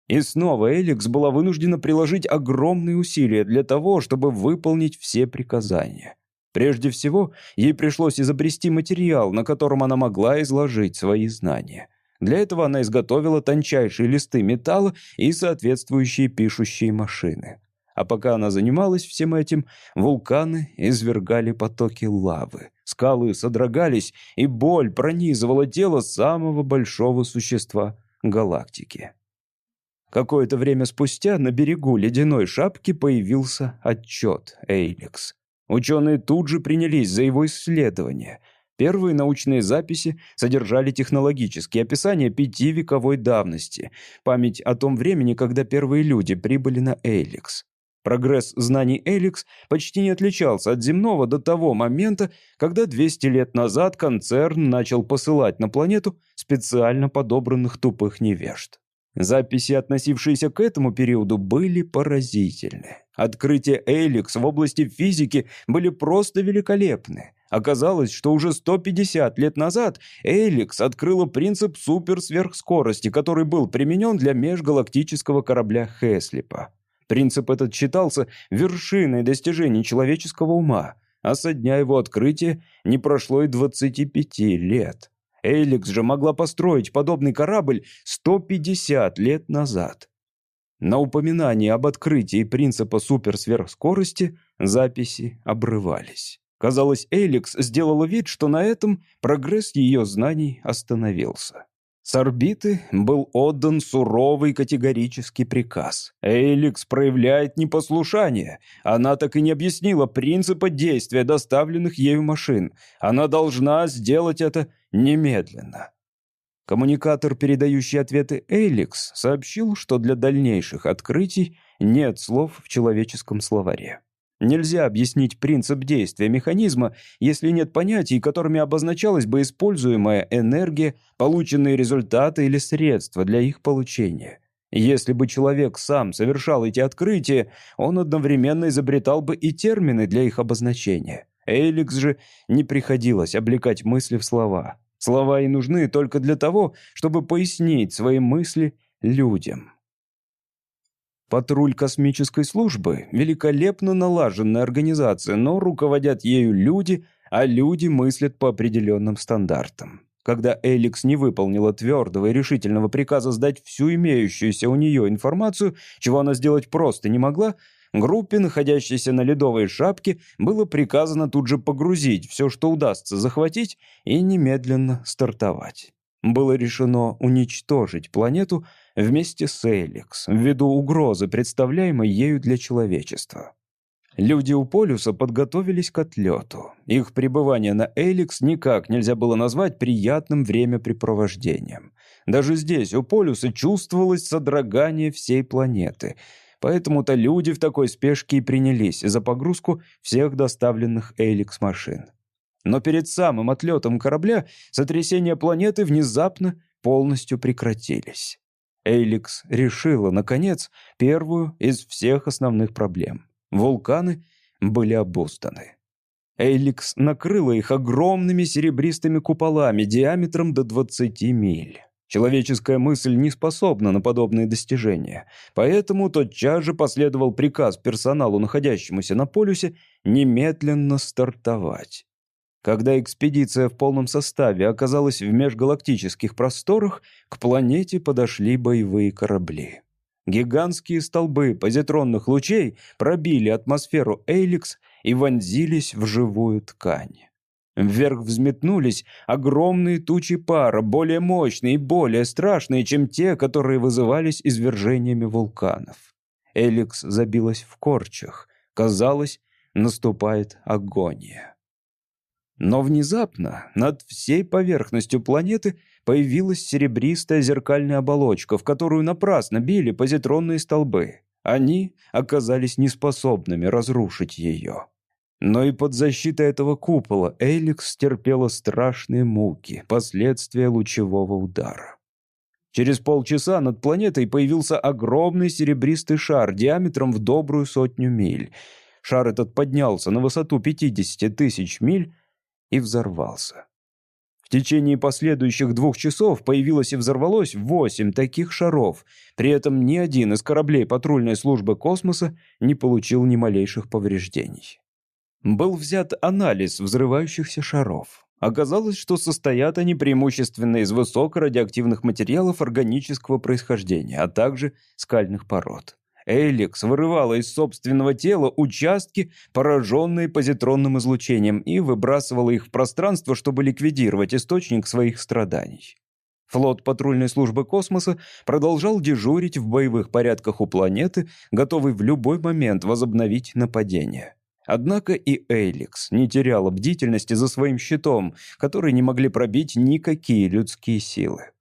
И снова Эликс была вынуждена приложить огромные усилия для того, чтобы выполнить все приказания. Прежде всего, ей пришлось изобрести материал, на котором она могла изложить свои знания. Для этого она изготовила тончайшие листы металла и соответствующие пишущие машины. А пока она занималась всем этим, вулканы извергали потоки лавы. Скалы содрогались, и боль пронизывала тело самого большого существа галактики. Какое-то время спустя на берегу ледяной шапки появился отчет Эйликс. Ученые тут же принялись за его исследование. Первые научные записи содержали технологические описания пятивековой давности, память о том времени, когда первые люди прибыли на Эйликс. Прогресс знаний Эликс почти не отличался от земного до того момента, когда 200 лет назад концерн начал посылать на планету специально подобранных тупых невежд. Записи, относившиеся к этому периоду, были поразительны. Открытия Эликс в области физики были просто великолепны. Оказалось, что уже 150 лет назад Эликс открыла принцип суперсверхскорости, который был применен для межгалактического корабля Хеслипа. Принцип этот считался вершиной достижений человеческого ума, а со дня его открытия не прошло и 25 лет. Эликс же могла построить подобный корабль 150 лет назад. На упоминание об открытии принципа суперсверхскорости записи обрывались. Казалось, Эликс сделала вид, что на этом прогресс ее знаний остановился. С орбиты был отдан суровый категорический приказ. Эликс проявляет непослушание. Она так и не объяснила принципа действия доставленных ею машин. Она должна сделать это немедленно. Коммуникатор, передающий ответы Эликс, сообщил, что для дальнейших открытий нет слов в человеческом словаре. Нельзя объяснить принцип действия механизма, если нет понятий, которыми обозначалась бы используемая энергия, полученные результаты или средства для их получения. Если бы человек сам совершал эти открытия, он одновременно изобретал бы и термины для их обозначения. Эликс же не приходилось облекать мысли в слова. Слова и нужны только для того, чтобы пояснить свои мысли людям. Патруль космической службы — великолепно налаженная организация, но руководят ею люди, а люди мыслят по определенным стандартам. Когда Эликс не выполнила твердого и решительного приказа сдать всю имеющуюся у нее информацию, чего она сделать просто не могла, группе, находящейся на ледовой шапке, было приказано тут же погрузить все, что удастся захватить, и немедленно стартовать. Было решено уничтожить планету вместе с Эликс ввиду угрозы, представляемой ею для человечества. Люди у полюса подготовились к отлету. Их пребывание на Эликс никак нельзя было назвать приятным времяпрепровождением. Даже здесь, у полюса, чувствовалось содрогание всей планеты. Поэтому-то люди в такой спешке и принялись за погрузку всех доставленных Эликс машин. Но перед самым отлетом корабля сотрясения планеты внезапно полностью прекратились. Эйликс решила, наконец, первую из всех основных проблем. Вулканы были обузданы. Эйликс накрыла их огромными серебристыми куполами диаметром до 20 миль. Человеческая мысль не способна на подобные достижения, поэтому тотчас же последовал приказ персоналу, находящемуся на полюсе, немедленно стартовать. Когда экспедиция в полном составе оказалась в межгалактических просторах, к планете подошли боевые корабли. Гигантские столбы позитронных лучей пробили атмосферу Эйликс и вонзились в живую ткань. Вверх взметнулись огромные тучи пара, более мощные и более страшные, чем те, которые вызывались извержениями вулканов. Эликс забилась в корчах. Казалось, наступает агония. Но внезапно над всей поверхностью планеты появилась серебристая зеркальная оболочка, в которую напрасно били позитронные столбы. Они оказались неспособными разрушить ее. Но и под защитой этого купола Эликс терпела страшные муки, последствия лучевого удара. Через полчаса над планетой появился огромный серебристый шар диаметром в добрую сотню миль. Шар этот поднялся на высоту 50 тысяч миль и взорвался. В течение последующих двух часов появилось и взорвалось восемь таких шаров. При этом ни один из кораблей патрульной службы космоса не получил ни малейших повреждений. Был взят анализ взрывающихся шаров. Оказалось, что состоят они преимущественно из высокорадиоактивных материалов органического происхождения, а также скальных пород. Эликс вырывала из собственного тела участки, пораженные позитронным излучением, и выбрасывала их в пространство, чтобы ликвидировать источник своих страданий. Флот патрульной службы космоса продолжал дежурить в боевых порядках у планеты, готовый в любой момент возобновить нападение. Однако и Эликс не теряла бдительности за своим щитом, который не могли пробить никакие людские силы.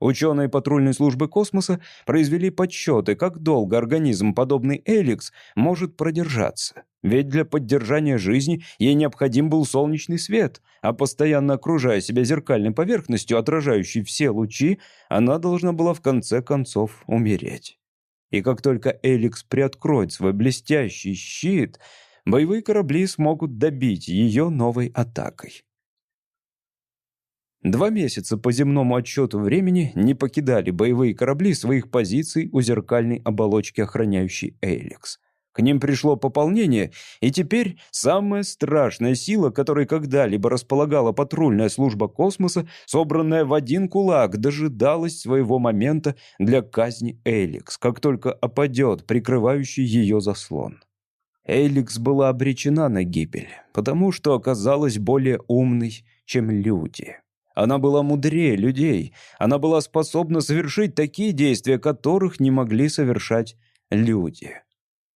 Ученые патрульной службы космоса произвели подсчеты, как долго организм, подобный Эликс, может продержаться. Ведь для поддержания жизни ей необходим был солнечный свет, а постоянно окружая себя зеркальной поверхностью, отражающей все лучи, она должна была в конце концов умереть. И как только Эликс приоткроет свой блестящий щит, боевые корабли смогут добить ее новой атакой. Два месяца по земному отсчету времени не покидали боевые корабли своих позиций у зеркальной оболочки, охраняющей Эйликс. К ним пришло пополнение, и теперь самая страшная сила, которой когда-либо располагала патрульная служба космоса, собранная в один кулак, дожидалась своего момента для казни Эйликс, как только опадет прикрывающий ее заслон. Эйликс была обречена на гибель, потому что оказалась более умной, чем люди. Она была мудрее людей. Она была способна совершить такие действия, которых не могли совершать люди.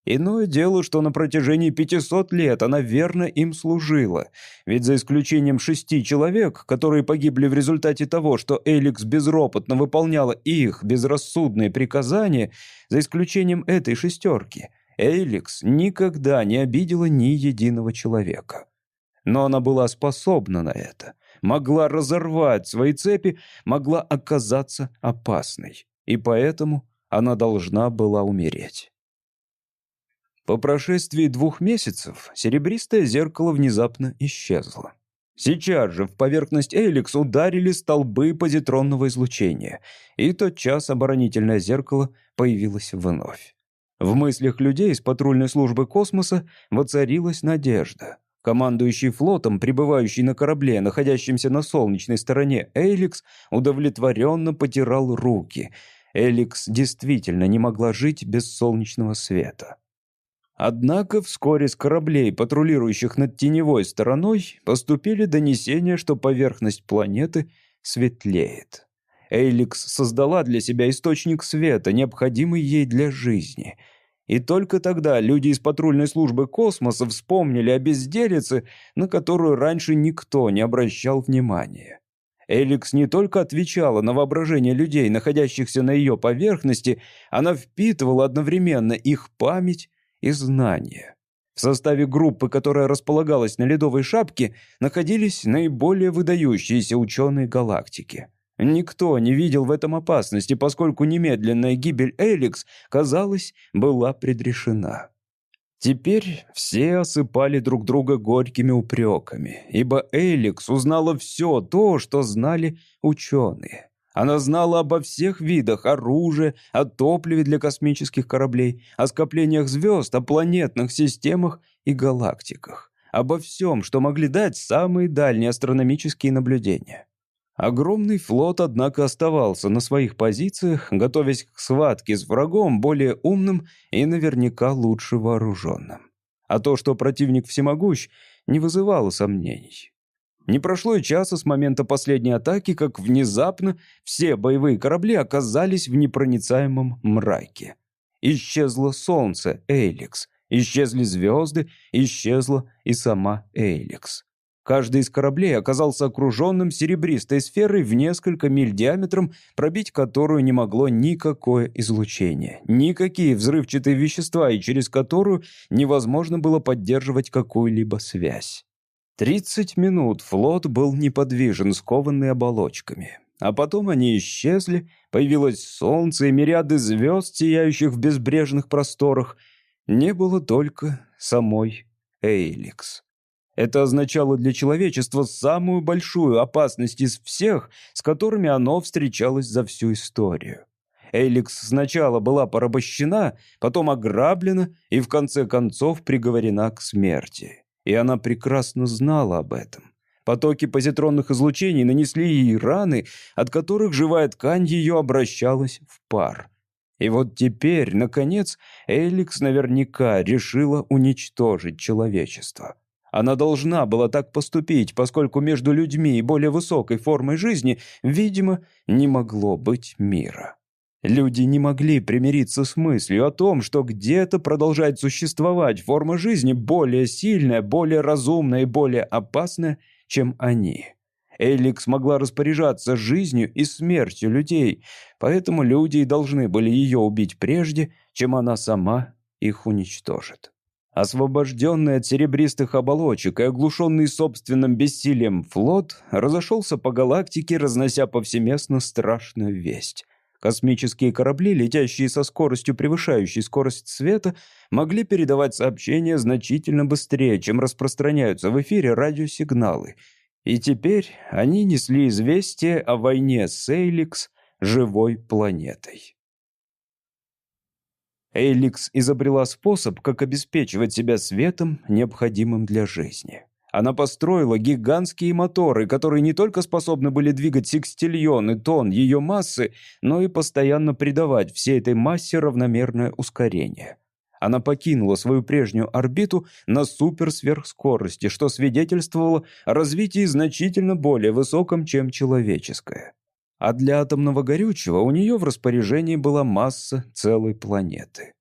Иное дело, что на протяжении 500 лет она верно им служила. Ведь за исключением шести человек, которые погибли в результате того, что Эликс безропотно выполняла их безрассудные приказания, за исключением этой шестерки, Эликс никогда не обидела ни единого человека. Но она была способна на это могла разорвать свои цепи, могла оказаться опасной. И поэтому она должна была умереть. По прошествии двух месяцев серебристое зеркало внезапно исчезло. Сейчас же в поверхность Эликс ударили столбы позитронного излучения, и тотчас оборонительное зеркало появилось вновь. В мыслях людей из патрульной службы космоса воцарилась надежда. Командующий флотом, пребывающий на корабле, находящемся на солнечной стороне Эликс, удовлетворенно потирал руки. Эликс действительно не могла жить без солнечного света. Однако вскоре с кораблей, патрулирующих над теневой стороной, поступили донесения, что поверхность планеты светлеет. Эйликс создала для себя источник света, необходимый ей для жизни. И только тогда люди из патрульной службы космоса вспомнили о безделице, на которую раньше никто не обращал внимания. Эликс не только отвечала на воображение людей, находящихся на ее поверхности, она впитывала одновременно их память и знания. В составе группы, которая располагалась на ледовой шапке, находились наиболее выдающиеся ученые галактики. Никто не видел в этом опасности, поскольку немедленная гибель Эликс, казалось, была предрешена. Теперь все осыпали друг друга горькими упреками, ибо Эликс узнала все то, что знали ученые. Она знала обо всех видах оружия, о топливе для космических кораблей, о скоплениях звезд, о планетных системах и галактиках, обо всем, что могли дать самые дальние астрономические наблюдения. Огромный флот, однако, оставался на своих позициях, готовясь к схватке с врагом более умным и наверняка лучше вооруженным. А то, что противник всемогущ, не вызывало сомнений. Не прошло и часа с момента последней атаки, как внезапно все боевые корабли оказались в непроницаемом мраке. Исчезло солнце, Эйликс. Исчезли звезды, исчезла и сама Эйликс. Каждый из кораблей оказался окруженным серебристой сферой в несколько миль диаметром, пробить которую не могло никакое излучение, никакие взрывчатые вещества, и через которую невозможно было поддерживать какую-либо связь. Тридцать минут флот был неподвижен, скованный оболочками. А потом они исчезли, появилось солнце и мириады звезд, сияющих в безбрежных просторах. Не было только самой Эйликс. Это означало для человечества самую большую опасность из всех, с которыми оно встречалось за всю историю. Эликс сначала была порабощена, потом ограблена и в конце концов приговорена к смерти. И она прекрасно знала об этом. Потоки позитронных излучений нанесли ей раны, от которых живая ткань ее обращалась в пар. И вот теперь, наконец, Эликс наверняка решила уничтожить человечество. Она должна была так поступить, поскольку между людьми и более высокой формой жизни, видимо, не могло быть мира. Люди не могли примириться с мыслью о том, что где-то продолжает существовать форма жизни более сильная, более разумная и более опасная, чем они. Эликс могла распоряжаться жизнью и смертью людей, поэтому люди и должны были ее убить прежде, чем она сама их уничтожит. Освобожденный от серебристых оболочек и оглушенный собственным бессилием флот разошелся по галактике, разнося повсеместно страшную весть. Космические корабли, летящие со скоростью, превышающей скорость света, могли передавать сообщения значительно быстрее, чем распространяются в эфире радиосигналы. И теперь они несли известие о войне с Эйликс живой планетой. Эйликс изобрела способ, как обеспечивать себя светом, необходимым для жизни. Она построила гигантские моторы, которые не только способны были двигать секстиллионы тонн ее массы, но и постоянно придавать всей этой массе равномерное ускорение. Она покинула свою прежнюю орбиту на суперсверхскорости, что свидетельствовало о развитии значительно более высоком, чем человеческое а для атомного горючего у нее в распоряжении была масса целой планеты.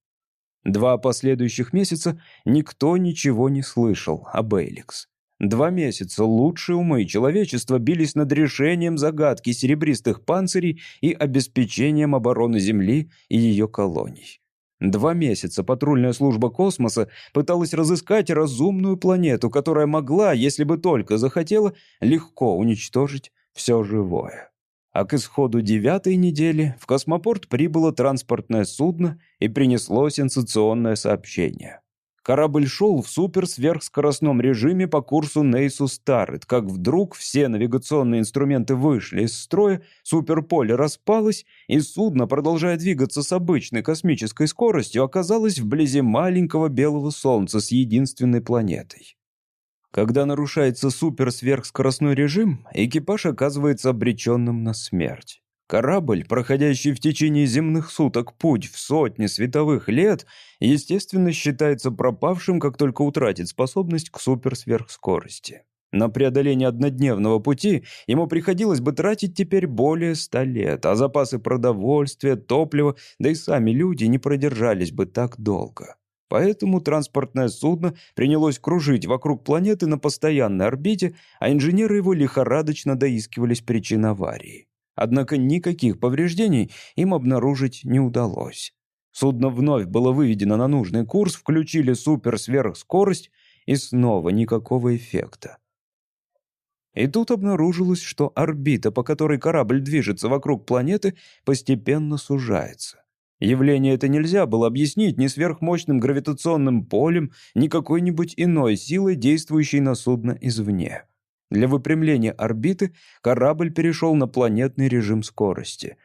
Два последующих месяца никто ничего не слышал об Эйликс. Два месяца лучшие умы человечества бились над решением загадки серебристых панцирей и обеспечением обороны Земли и ее колоний. Два месяца патрульная служба космоса пыталась разыскать разумную планету, которая могла, если бы только захотела, легко уничтожить все живое. А к исходу девятой недели в космопорт прибыло транспортное судно и принесло сенсационное сообщение. Корабль шел в суперсверхскоростном режиме по курсу Нейсу Старрет, как вдруг все навигационные инструменты вышли из строя, суперполе распалось, и судно, продолжая двигаться с обычной космической скоростью, оказалось вблизи маленького белого солнца с единственной планетой. Когда нарушается суперсверхскоростной режим, экипаж оказывается обреченным на смерть. Корабль, проходящий в течение земных суток путь в сотни световых лет, естественно, считается пропавшим, как только утратит способность к суперсверхскорости. На преодоление однодневного пути ему приходилось бы тратить теперь более ста лет, а запасы продовольствия, топлива, да и сами люди не продержались бы так долго. Поэтому транспортное судно принялось кружить вокруг планеты на постоянной орбите, а инженеры его лихорадочно доискивались причин аварии. Однако никаких повреждений им обнаружить не удалось. Судно вновь было выведено на нужный курс, включили суперсверхскорость, и снова никакого эффекта. И тут обнаружилось, что орбита, по которой корабль движется вокруг планеты, постепенно сужается. Явление это нельзя было объяснить ни сверхмощным гравитационным полем, ни какой-нибудь иной силой, действующей на судно извне. Для выпрямления орбиты корабль перешел на планетный режим скорости.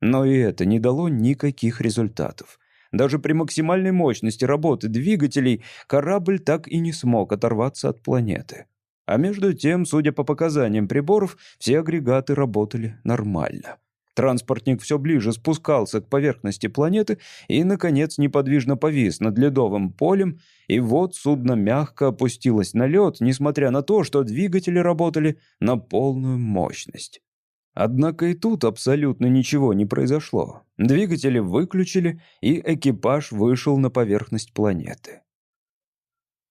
Но и это не дало никаких результатов. Даже при максимальной мощности работы двигателей корабль так и не смог оторваться от планеты. А между тем, судя по показаниям приборов, все агрегаты работали нормально. Транспортник все ближе спускался к поверхности планеты и, наконец, неподвижно повис над ледовым полем, и вот судно мягко опустилось на лед, несмотря на то, что двигатели работали на полную мощность. Однако и тут абсолютно ничего не произошло. Двигатели выключили, и экипаж вышел на поверхность планеты.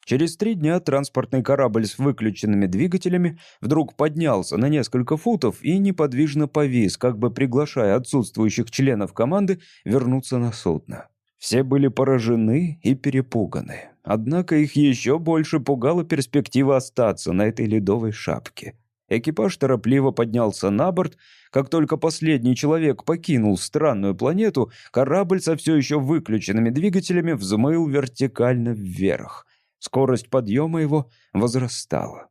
Через три дня транспортный корабль с выключенными двигателями вдруг поднялся на несколько футов и неподвижно повис, как бы приглашая отсутствующих членов команды вернуться на судно. Все были поражены и перепуганы. Однако их еще больше пугала перспектива остаться на этой ледовой шапке. Экипаж торопливо поднялся на борт. Как только последний человек покинул странную планету, корабль со все еще выключенными двигателями взмыл вертикально вверх — Скорость подъема его возрастала.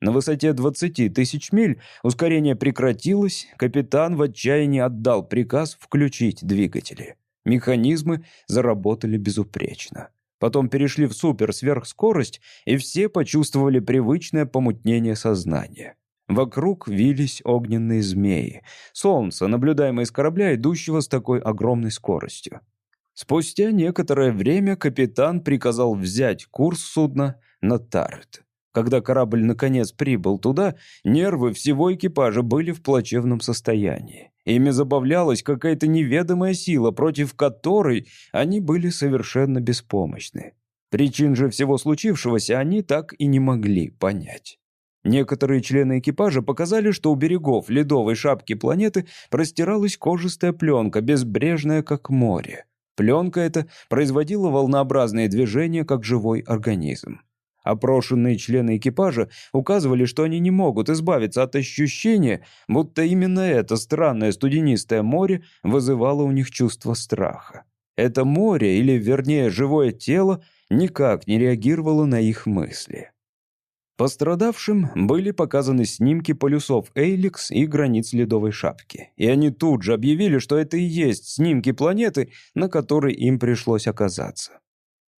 На высоте 20 тысяч миль ускорение прекратилось, капитан в отчаянии отдал приказ включить двигатели. Механизмы заработали безупречно. Потом перешли в суперсверхскорость, и все почувствовали привычное помутнение сознания. Вокруг вились огненные змеи. Солнце, наблюдаемое из корабля, идущего с такой огромной скоростью. Спустя некоторое время капитан приказал взять курс судна на Тарт. Когда корабль наконец прибыл туда, нервы всего экипажа были в плачевном состоянии. Ими забавлялась какая-то неведомая сила, против которой они были совершенно беспомощны. Причин же всего случившегося они так и не могли понять. Некоторые члены экипажа показали, что у берегов ледовой шапки планеты простиралась кожистая пленка, безбрежная, как море. Пленка эта производила волнообразные движения, как живой организм. Опрошенные члены экипажа указывали, что они не могут избавиться от ощущения, будто именно это странное студенистое море вызывало у них чувство страха. Это море, или вернее живое тело, никак не реагировало на их мысли. Пострадавшим были показаны снимки полюсов Эйликс и границ ледовой шапки. И они тут же объявили, что это и есть снимки планеты, на которой им пришлось оказаться.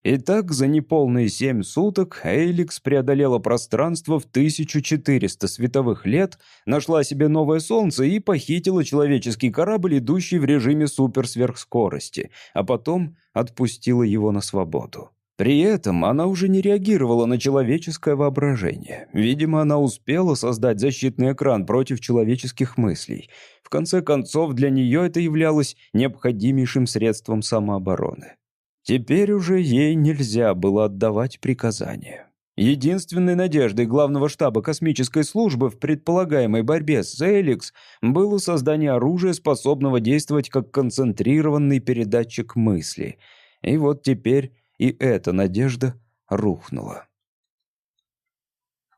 Итак, за неполные семь суток Эйликс преодолела пространство в 1400 световых лет, нашла себе новое Солнце и похитила человеческий корабль, идущий в режиме суперсверхскорости, а потом отпустила его на свободу. При этом она уже не реагировала на человеческое воображение. Видимо, она успела создать защитный экран против человеческих мыслей. В конце концов, для нее это являлось необходимейшим средством самообороны. Теперь уже ей нельзя было отдавать приказания. Единственной надеждой главного штаба космической службы в предполагаемой борьбе с Эликс было создание оружия, способного действовать как концентрированный передатчик мысли. И вот теперь и эта надежда рухнула.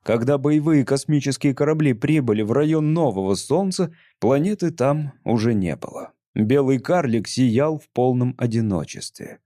Когда боевые космические корабли прибыли в район нового Солнца, планеты там уже не было. Белый карлик сиял в полном одиночестве.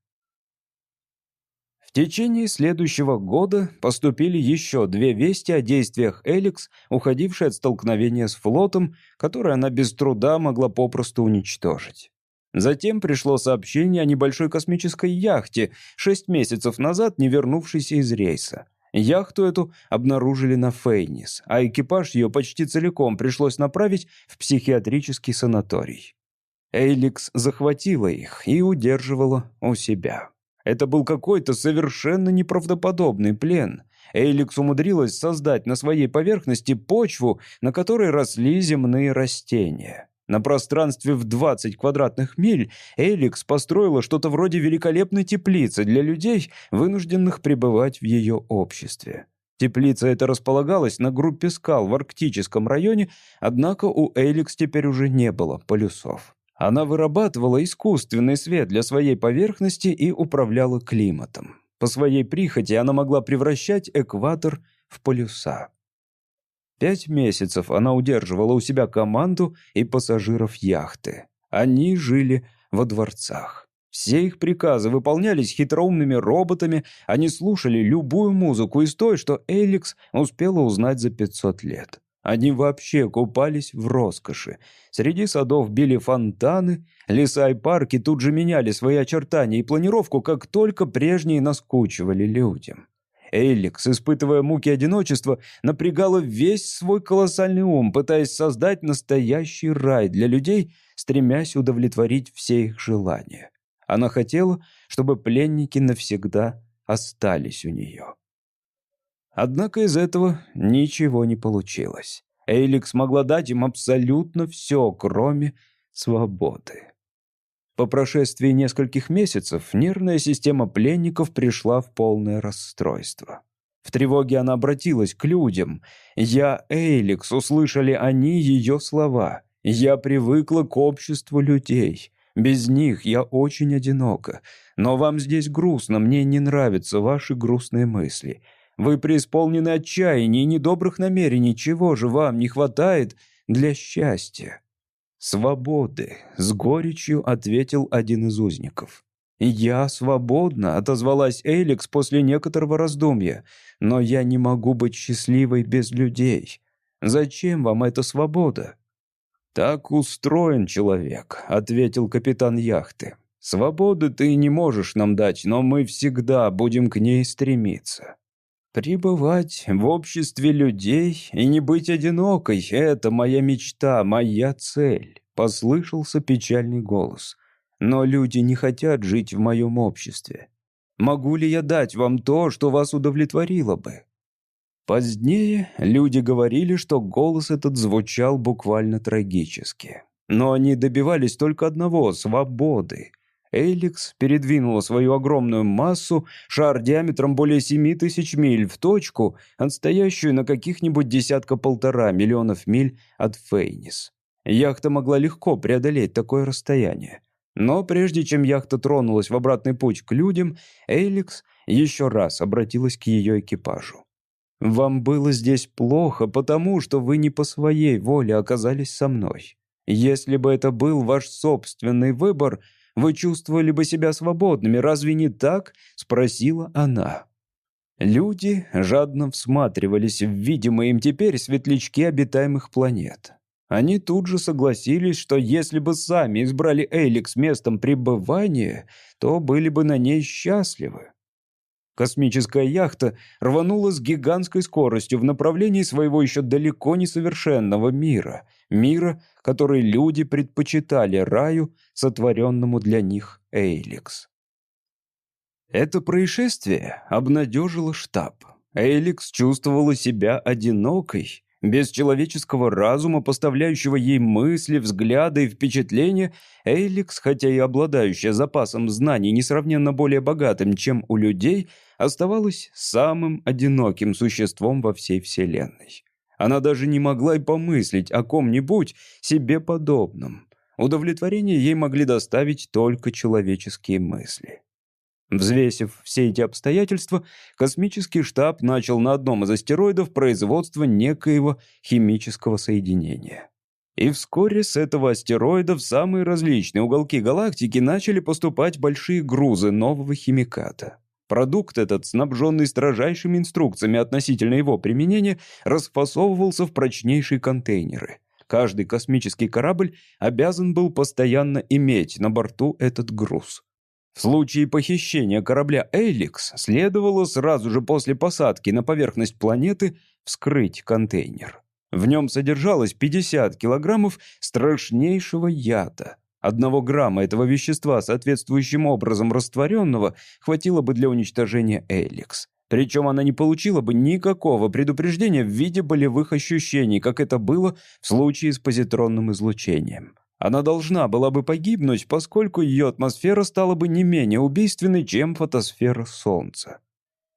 В течение следующего года поступили еще две вести о действиях Эликс, уходившей от столкновения с флотом, который она без труда могла попросту уничтожить. Затем пришло сообщение о небольшой космической яхте, шесть месяцев назад не вернувшейся из рейса. Яхту эту обнаружили на Фейнис, а экипаж ее почти целиком пришлось направить в психиатрический санаторий. Эйликс захватила их и удерживала у себя. Это был какой-то совершенно неправдоподобный плен. Эйликс умудрилась создать на своей поверхности почву, на которой росли земные растения. На пространстве в 20 квадратных миль Эликс построила что-то вроде великолепной теплицы для людей, вынужденных пребывать в ее обществе. Теплица эта располагалась на группе скал в арктическом районе, однако у Эликс теперь уже не было полюсов. Она вырабатывала искусственный свет для своей поверхности и управляла климатом. По своей прихоти она могла превращать экватор в полюса. Пять месяцев она удерживала у себя команду и пассажиров яхты. Они жили во дворцах. Все их приказы выполнялись хитроумными роботами, они слушали любую музыку из той, что Эликс успела узнать за 500 лет. Они вообще купались в роскоши. Среди садов били фонтаны, леса и парки тут же меняли свои очертания и планировку, как только прежние наскучивали людям. Эликс, испытывая муки одиночества, напрягала весь свой колоссальный ум, пытаясь создать настоящий рай для людей, стремясь удовлетворить все их желания. Она хотела, чтобы пленники навсегда остались у нее. Однако из этого ничего не получилось. Эйликс могла дать им абсолютно все, кроме свободы. По прошествии нескольких месяцев нервная система пленников пришла в полное расстройство. В тревоге она обратилась к людям. «Я Эйликс», услышали они ее слова. «Я привыкла к обществу людей. Без них я очень одинока. Но вам здесь грустно, мне не нравятся ваши грустные мысли. Вы преисполнены отчаяния и недобрых намерений. Чего же вам не хватает для счастья?» «Свободы», — с горечью ответил один из узников. «Я свободна», — отозвалась Эликс после некоторого раздумья. «Но я не могу быть счастливой без людей. Зачем вам эта свобода?» «Так устроен человек», — ответил капитан яхты. «Свободы ты не можешь нам дать, но мы всегда будем к ней стремиться». Пребывать в обществе людей и не быть одинокой — это моя мечта, моя цель», — послышался печальный голос. «Но люди не хотят жить в моем обществе. Могу ли я дать вам то, что вас удовлетворило бы?» Позднее люди говорили, что голос этот звучал буквально трагически. Но они добивались только одного — свободы — Эликс передвинула свою огромную массу, шар диаметром более 7 тысяч миль, в точку, отстоящую на каких-нибудь десятка-полтора миллионов миль от Фейнис. Яхта могла легко преодолеть такое расстояние. Но прежде чем яхта тронулась в обратный путь к людям, Эликс еще раз обратилась к ее экипажу. «Вам было здесь плохо, потому что вы не по своей воле оказались со мной. Если бы это был ваш собственный выбор, вы чувствовали бы себя свободными, разве не так?» — спросила она. Люди жадно всматривались в видимые им теперь светлячки обитаемых планет. Они тут же согласились, что если бы сами избрали Эликс местом пребывания, то были бы на ней счастливы. Космическая яхта рванула с гигантской скоростью в направлении своего еще далеко не совершенного мира. Мира, который люди предпочитали раю, сотворенному для них Эйликс. Это происшествие обнадежило штаб. Эйликс чувствовала себя одинокой, без человеческого разума, поставляющего ей мысли, взгляды и впечатления, Эйликс, хотя и обладающая запасом знаний несравненно более богатым, чем у людей, оставалась самым одиноким существом во всей Вселенной. Она даже не могла и помыслить о ком-нибудь себе подобном. Удовлетворение ей могли доставить только человеческие мысли. Взвесив все эти обстоятельства, космический штаб начал на одном из астероидов производство некоего химического соединения. И вскоре с этого астероида в самые различные уголки галактики начали поступать большие грузы нового химиката. Продукт этот, снабженный строжайшими инструкциями относительно его применения, расфасовывался в прочнейшие контейнеры. Каждый космический корабль обязан был постоянно иметь на борту этот груз. В случае похищения корабля «Эйликс» следовало сразу же после посадки на поверхность планеты вскрыть контейнер. В нем содержалось 50 килограммов страшнейшего яда. Одного грамма этого вещества, соответствующим образом растворенного, хватило бы для уничтожения «Эйликс». Причем она не получила бы никакого предупреждения в виде болевых ощущений, как это было в случае с позитронным излучением. Она должна была бы погибнуть, поскольку ее атмосфера стала бы не менее убийственной, чем фотосфера Солнца.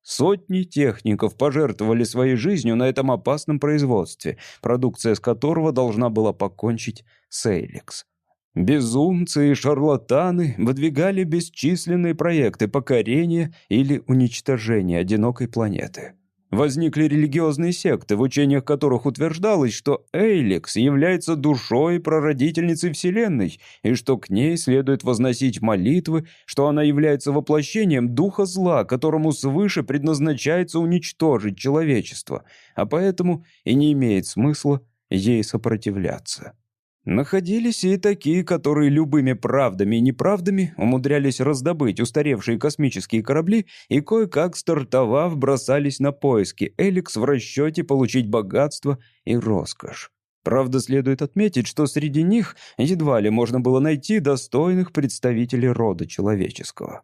Сотни техников пожертвовали своей жизнью на этом опасном производстве, продукция с которого должна была покончить с Эйликс. Безумцы и шарлатаны выдвигали бесчисленные проекты покорения или уничтожения одинокой планеты. Возникли религиозные секты, в учениях которых утверждалось, что Эйликс является душой прародительницей Вселенной, и что к ней следует возносить молитвы, что она является воплощением духа зла, которому свыше предназначается уничтожить человечество, а поэтому и не имеет смысла ей сопротивляться. Находились и такие, которые любыми правдами и неправдами умудрялись раздобыть устаревшие космические корабли и кое-как стартовав бросались на поиски Эликс в расчете получить богатство и роскошь. Правда, следует отметить, что среди них едва ли можно было найти достойных представителей рода человеческого.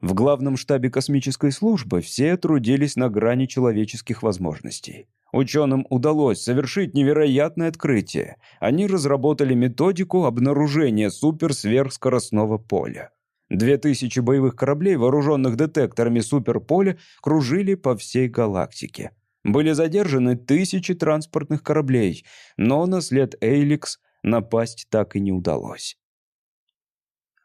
В главном штабе космической службы все трудились на грани человеческих возможностей. Ученым удалось совершить невероятное открытие. Они разработали методику обнаружения суперсверхскоростного поля. Две тысячи боевых кораблей, вооруженных детекторами суперполя, кружили по всей галактике. Были задержаны тысячи транспортных кораблей, но на след Эйликс напасть так и не удалось.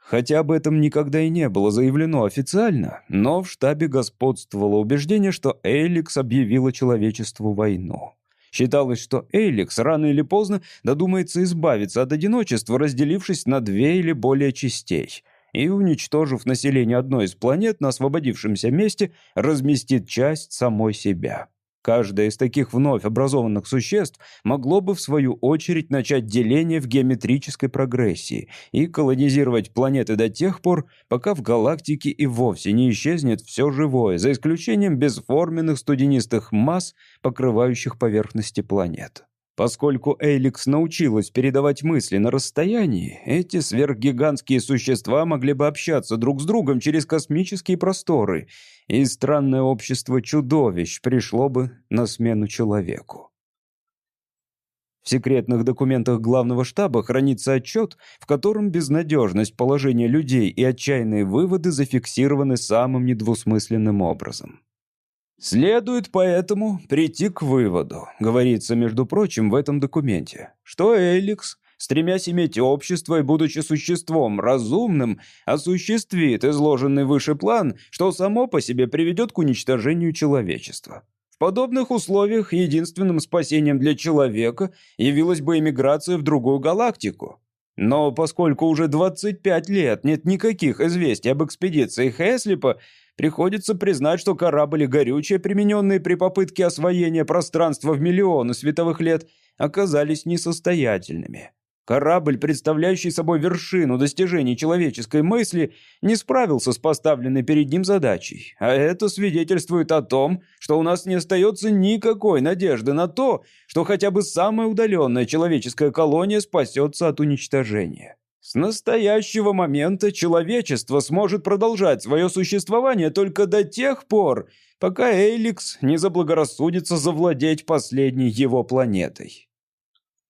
Хотя об этом никогда и не было заявлено официально, но в штабе господствовало убеждение, что Эйликс объявила человечеству войну. Считалось, что Эйликс рано или поздно додумается избавиться от одиночества, разделившись на две или более частей, и, уничтожив население одной из планет на освободившемся месте, разместит часть самой себя. Каждое из таких вновь образованных существ могло бы, в свою очередь, начать деление в геометрической прогрессии и колонизировать планеты до тех пор, пока в галактике и вовсе не исчезнет все живое, за исключением бесформенных студенистых масс, покрывающих поверхности планет. Поскольку Эйликс научилась передавать мысли на расстоянии, эти сверхгигантские существа могли бы общаться друг с другом через космические просторы, и странное общество чудовищ пришло бы на смену человеку. В секретных документах главного штаба хранится отчет, в котором безнадежность положения людей и отчаянные выводы зафиксированы самым недвусмысленным образом. Следует поэтому прийти к выводу, говорится, между прочим, в этом документе, что Эликс, стремясь иметь общество и будучи существом разумным, осуществит изложенный выше план, что само по себе приведет к уничтожению человечества. В подобных условиях единственным спасением для человека явилась бы эмиграция в другую галактику. Но поскольку уже 25 лет нет никаких известий об экспедиции Хэслипа, Приходится признать, что корабли горючие, примененные при попытке освоения пространства в миллионы световых лет, оказались несостоятельными. Корабль, представляющий собой вершину достижений человеческой мысли, не справился с поставленной перед ним задачей. А это свидетельствует о том, что у нас не остается никакой надежды на то, что хотя бы самая удаленная человеческая колония спасется от уничтожения. С настоящего момента человечество сможет продолжать свое существование только до тех пор, пока Эйликс не заблагорассудится завладеть последней его планетой.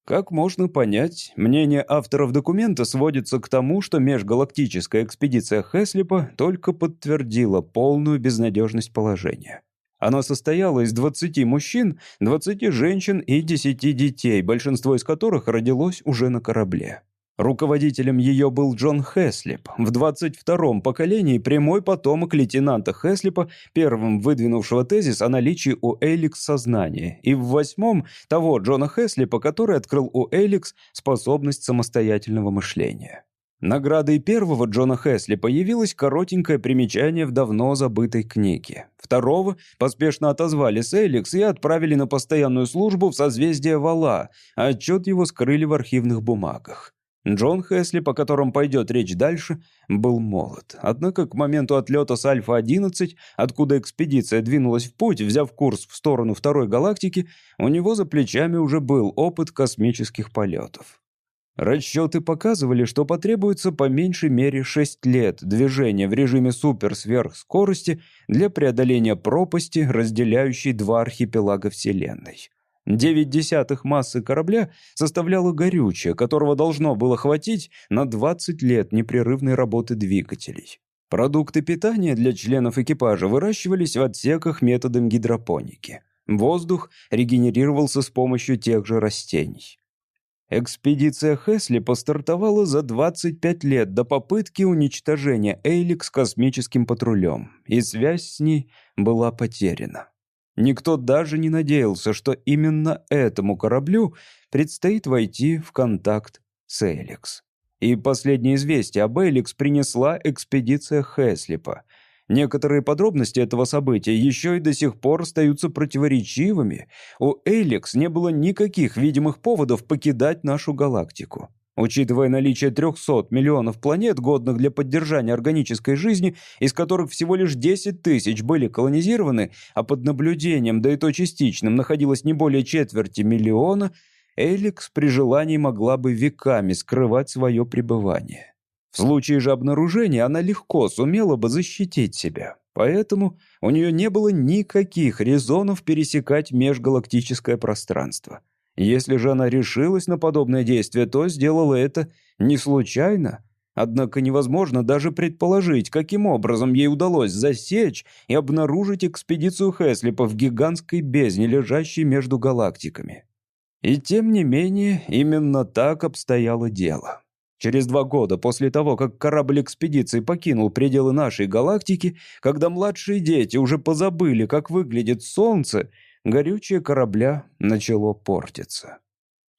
Как можно понять, мнение авторов документа сводится к тому, что межгалактическая экспедиция Хеслипа только подтвердила полную безнадежность положения. Она состояла из 20 мужчин, 20 женщин и 10 детей, большинство из которых родилось уже на корабле. Руководителем ее был Джон Хэслип, в 22-м поколении прямой потомок лейтенанта Хэслипа, первым выдвинувшего тезис о наличии у Эликс сознания, и в восьмом того Джона Хэслипа, который открыл у Эликс способность самостоятельного мышления. Наградой первого Джона Хэсли появилось коротенькое примечание в давно забытой книге. Второго поспешно отозвали с Эликс и отправили на постоянную службу в созвездие Вала, а отчет его скрыли в архивных бумагах. Джон Хесли, по которому пойдет речь дальше, был молод. Однако к моменту отлета с Альфа-11, откуда экспедиция двинулась в путь, взяв курс в сторону второй галактики, у него за плечами уже был опыт космических полетов. Расчеты показывали, что потребуется по меньшей мере 6 лет движения в режиме суперсверхскорости для преодоления пропасти, разделяющей два архипелага Вселенной. Девять десятых массы корабля составляло горючее, которого должно было хватить на 20 лет непрерывной работы двигателей. Продукты питания для членов экипажа выращивались в отсеках методом гидропоники. Воздух регенерировался с помощью тех же растений. Экспедиция Хесли постартовала за 25 лет до попытки уничтожения Эйликс космическим патрулем, и связь с ней была потеряна. Никто даже не надеялся, что именно этому кораблю предстоит войти в контакт с Эликс. И последнее известие об Эликс принесла экспедиция Хеслипа. Некоторые подробности этого события еще и до сих пор остаются противоречивыми. У Эликс не было никаких видимых поводов покидать нашу галактику. Учитывая наличие 300 миллионов планет, годных для поддержания органической жизни, из которых всего лишь 10 тысяч были колонизированы, а под наблюдением, да и то частичным, находилось не более четверти миллиона, Эликс при желании могла бы веками скрывать свое пребывание. В случае же обнаружения она легко сумела бы защитить себя. Поэтому у нее не было никаких резонов пересекать межгалактическое пространство. Если же она решилась на подобное действие, то сделала это не случайно. Однако невозможно даже предположить, каким образом ей удалось засечь и обнаружить экспедицию Хеслипа в гигантской бездне, лежащей между галактиками. И тем не менее, именно так обстояло дело. Через два года после того, как корабль экспедиции покинул пределы нашей галактики, когда младшие дети уже позабыли, как выглядит Солнце, горючее корабля начало портиться.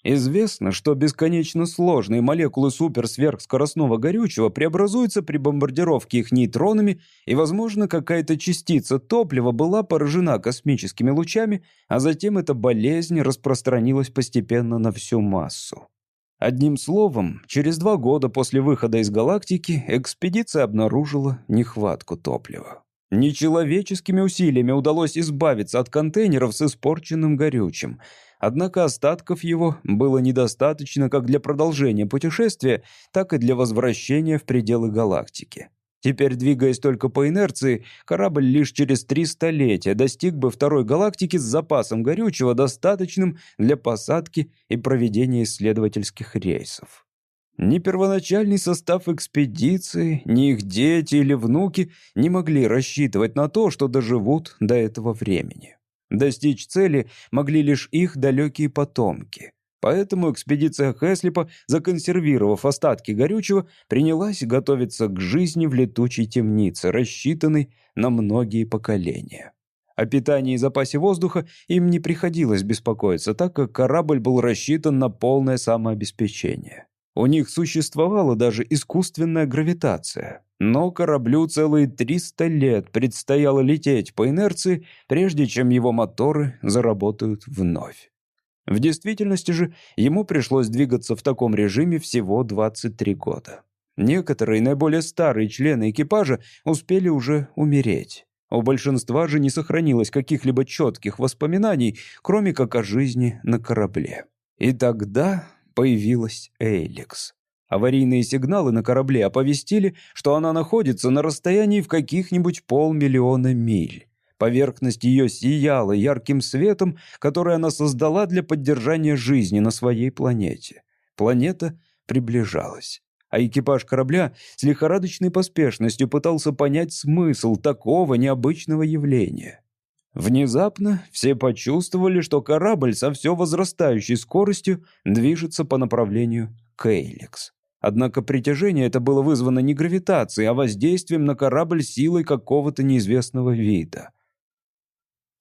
Известно, что бесконечно сложные молекулы суперсверхскоростного горючего преобразуются при бомбардировке их нейтронами, и, возможно, какая-то частица топлива была поражена космическими лучами, а затем эта болезнь распространилась постепенно на всю массу. Одним словом, через два года после выхода из галактики экспедиция обнаружила нехватку топлива. Нечеловеческими усилиями удалось избавиться от контейнеров с испорченным горючим. Однако остатков его было недостаточно как для продолжения путешествия, так и для возвращения в пределы галактики. Теперь, двигаясь только по инерции, корабль лишь через три столетия достиг бы второй галактики с запасом горючего, достаточным для посадки и проведения исследовательских рейсов. Ни первоначальный состав экспедиции, ни их дети или внуки не могли рассчитывать на то, что доживут до этого времени. Достичь цели могли лишь их далекие потомки. Поэтому экспедиция Хеслипа, законсервировав остатки горючего, принялась готовиться к жизни в летучей темнице, рассчитанной на многие поколения. О питании и запасе воздуха им не приходилось беспокоиться, так как корабль был рассчитан на полное самообеспечение. У них существовала даже искусственная гравитация. Но кораблю целые 300 лет предстояло лететь по инерции, прежде чем его моторы заработают вновь. В действительности же ему пришлось двигаться в таком режиме всего 23 года. Некоторые наиболее старые члены экипажа успели уже умереть. У большинства же не сохранилось каких-либо четких воспоминаний, кроме как о жизни на корабле. И тогда появилась Эйликс. Аварийные сигналы на корабле оповестили, что она находится на расстоянии в каких-нибудь полмиллиона миль. Поверхность ее сияла ярким светом, который она создала для поддержания жизни на своей планете. Планета приближалась. А экипаж корабля с лихорадочной поспешностью пытался понять смысл такого необычного явления. Внезапно все почувствовали, что корабль со все возрастающей скоростью движется по направлению к Эйликс. Однако притяжение это было вызвано не гравитацией, а воздействием на корабль силой какого-то неизвестного вида.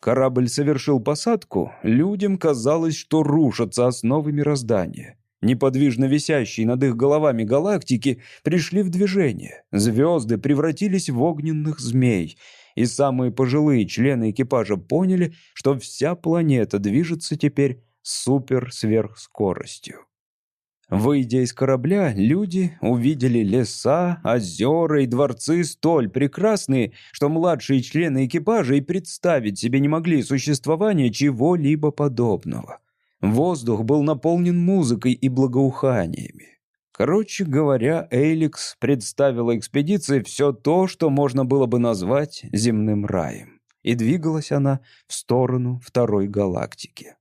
Корабль совершил посадку, людям казалось, что рушатся основы мироздания. Неподвижно висящие над их головами галактики пришли в движение. Звезды превратились в огненных змей — и самые пожилые члены экипажа поняли, что вся планета движется теперь суперсверхскоростью. Выйдя из корабля, люди увидели леса, озера и дворцы столь прекрасные, что младшие члены экипажа и представить себе не могли существование чего-либо подобного. Воздух был наполнен музыкой и благоуханиями. Короче говоря, Эйликс представила экспедиции все то, что можно было бы назвать земным раем. И двигалась она в сторону второй галактики.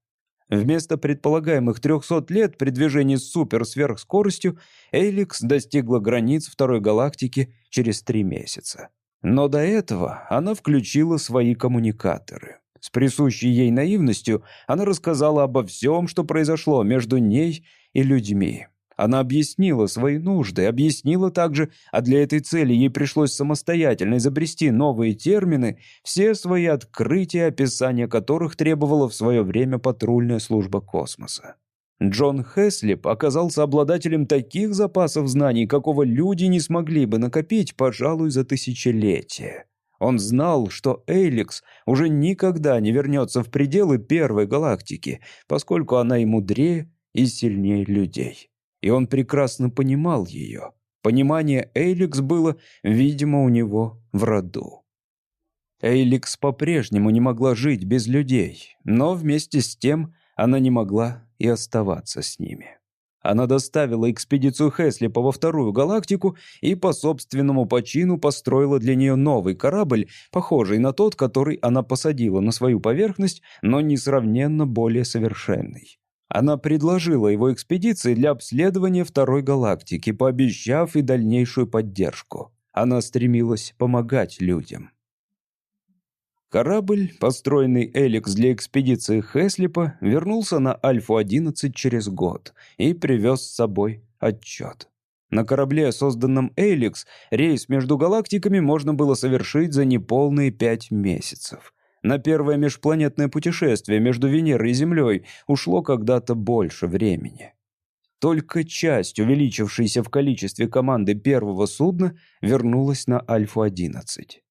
Вместо предполагаемых 300 лет при движении с суперсверхскоростью Эйликс достигла границ второй галактики через три месяца. Но до этого она включила свои коммуникаторы. С присущей ей наивностью она рассказала обо всем, что произошло между ней и людьми. Она объяснила свои нужды, объяснила также, а для этой цели ей пришлось самостоятельно изобрести новые термины, все свои открытия, описания которых требовала в свое время патрульная служба космоса. Джон Хеслип оказался обладателем таких запасов знаний, какого люди не смогли бы накопить, пожалуй, за тысячелетия. Он знал, что Эйликс уже никогда не вернется в пределы первой галактики, поскольку она и мудрее, и сильнее людей и он прекрасно понимал ее. Понимание Эйликс было, видимо, у него в роду. Эйликс по-прежнему не могла жить без людей, но вместе с тем она не могла и оставаться с ними. Она доставила экспедицию Хеслипа во вторую галактику и по собственному почину построила для нее новый корабль, похожий на тот, который она посадила на свою поверхность, но несравненно более совершенный. Она предложила его экспедиции для обследования второй галактики, пообещав и дальнейшую поддержку. Она стремилась помогать людям. Корабль, построенный Эликс для экспедиции Хеслипа, вернулся на Альфу-11 через год и привез с собой отчет. На корабле, созданном Эликс, рейс между галактиками можно было совершить за неполные пять месяцев. На первое межпланетное путешествие между Венерой и Землей ушло когда-то больше времени. Только часть, увеличившейся в количестве команды первого судна, вернулась на Альфа-11.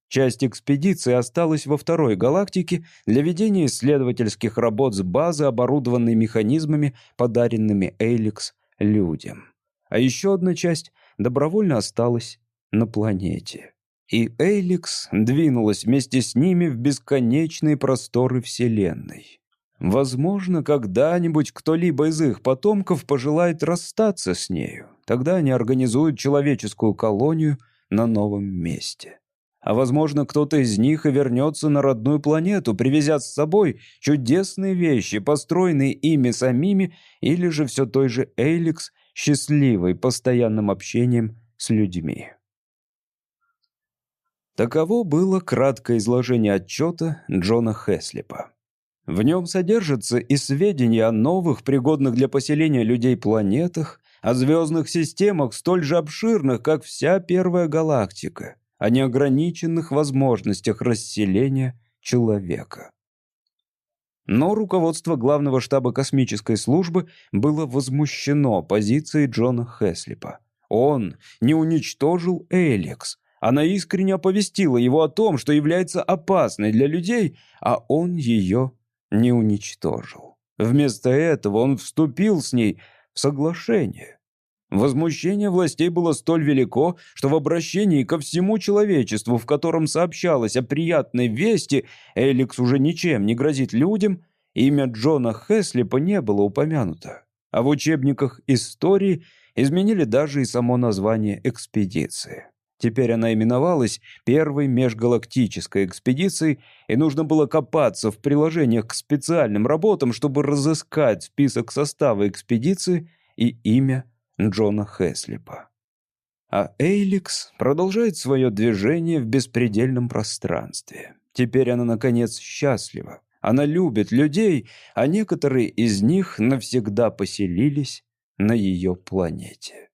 Часть экспедиции осталась во второй галактике для ведения исследовательских работ с базы, оборудованной механизмами, подаренными Эйликс людям. А еще одна часть добровольно осталась на планете и Эйликс двинулась вместе с ними в бесконечные просторы Вселенной. Возможно, когда-нибудь кто-либо из их потомков пожелает расстаться с нею. Тогда они организуют человеческую колонию на новом месте. А возможно, кто-то из них и вернется на родную планету, привезя с собой чудесные вещи, построенные ими самими, или же все той же Эйликс, счастливой постоянным общением с людьми. Таково было краткое изложение отчета Джона Хеслипа. В нем содержатся и сведения о новых, пригодных для поселения людей планетах, о звездных системах, столь же обширных, как вся первая галактика, о неограниченных возможностях расселения человека. Но руководство главного штаба космической службы было возмущено позицией Джона Хеслипа. Он не уничтожил Эликс, она искренне оповестила его о том, что является опасной для людей, а он ее не уничтожил. Вместо этого он вступил с ней в соглашение. Возмущение властей было столь велико, что в обращении ко всему человечеству, в котором сообщалось о приятной вести, Эликс уже ничем не грозит людям, имя Джона Хеслипа не было упомянуто. А в учебниках истории изменили даже и само название экспедиции. Теперь она именовалась первой межгалактической экспедицией, и нужно было копаться в приложениях к специальным работам, чтобы разыскать список состава экспедиции и имя Джона Хеслипа. А Эйликс продолжает свое движение в беспредельном пространстве. Теперь она, наконец, счастлива. Она любит людей, а некоторые из них навсегда поселились на ее планете.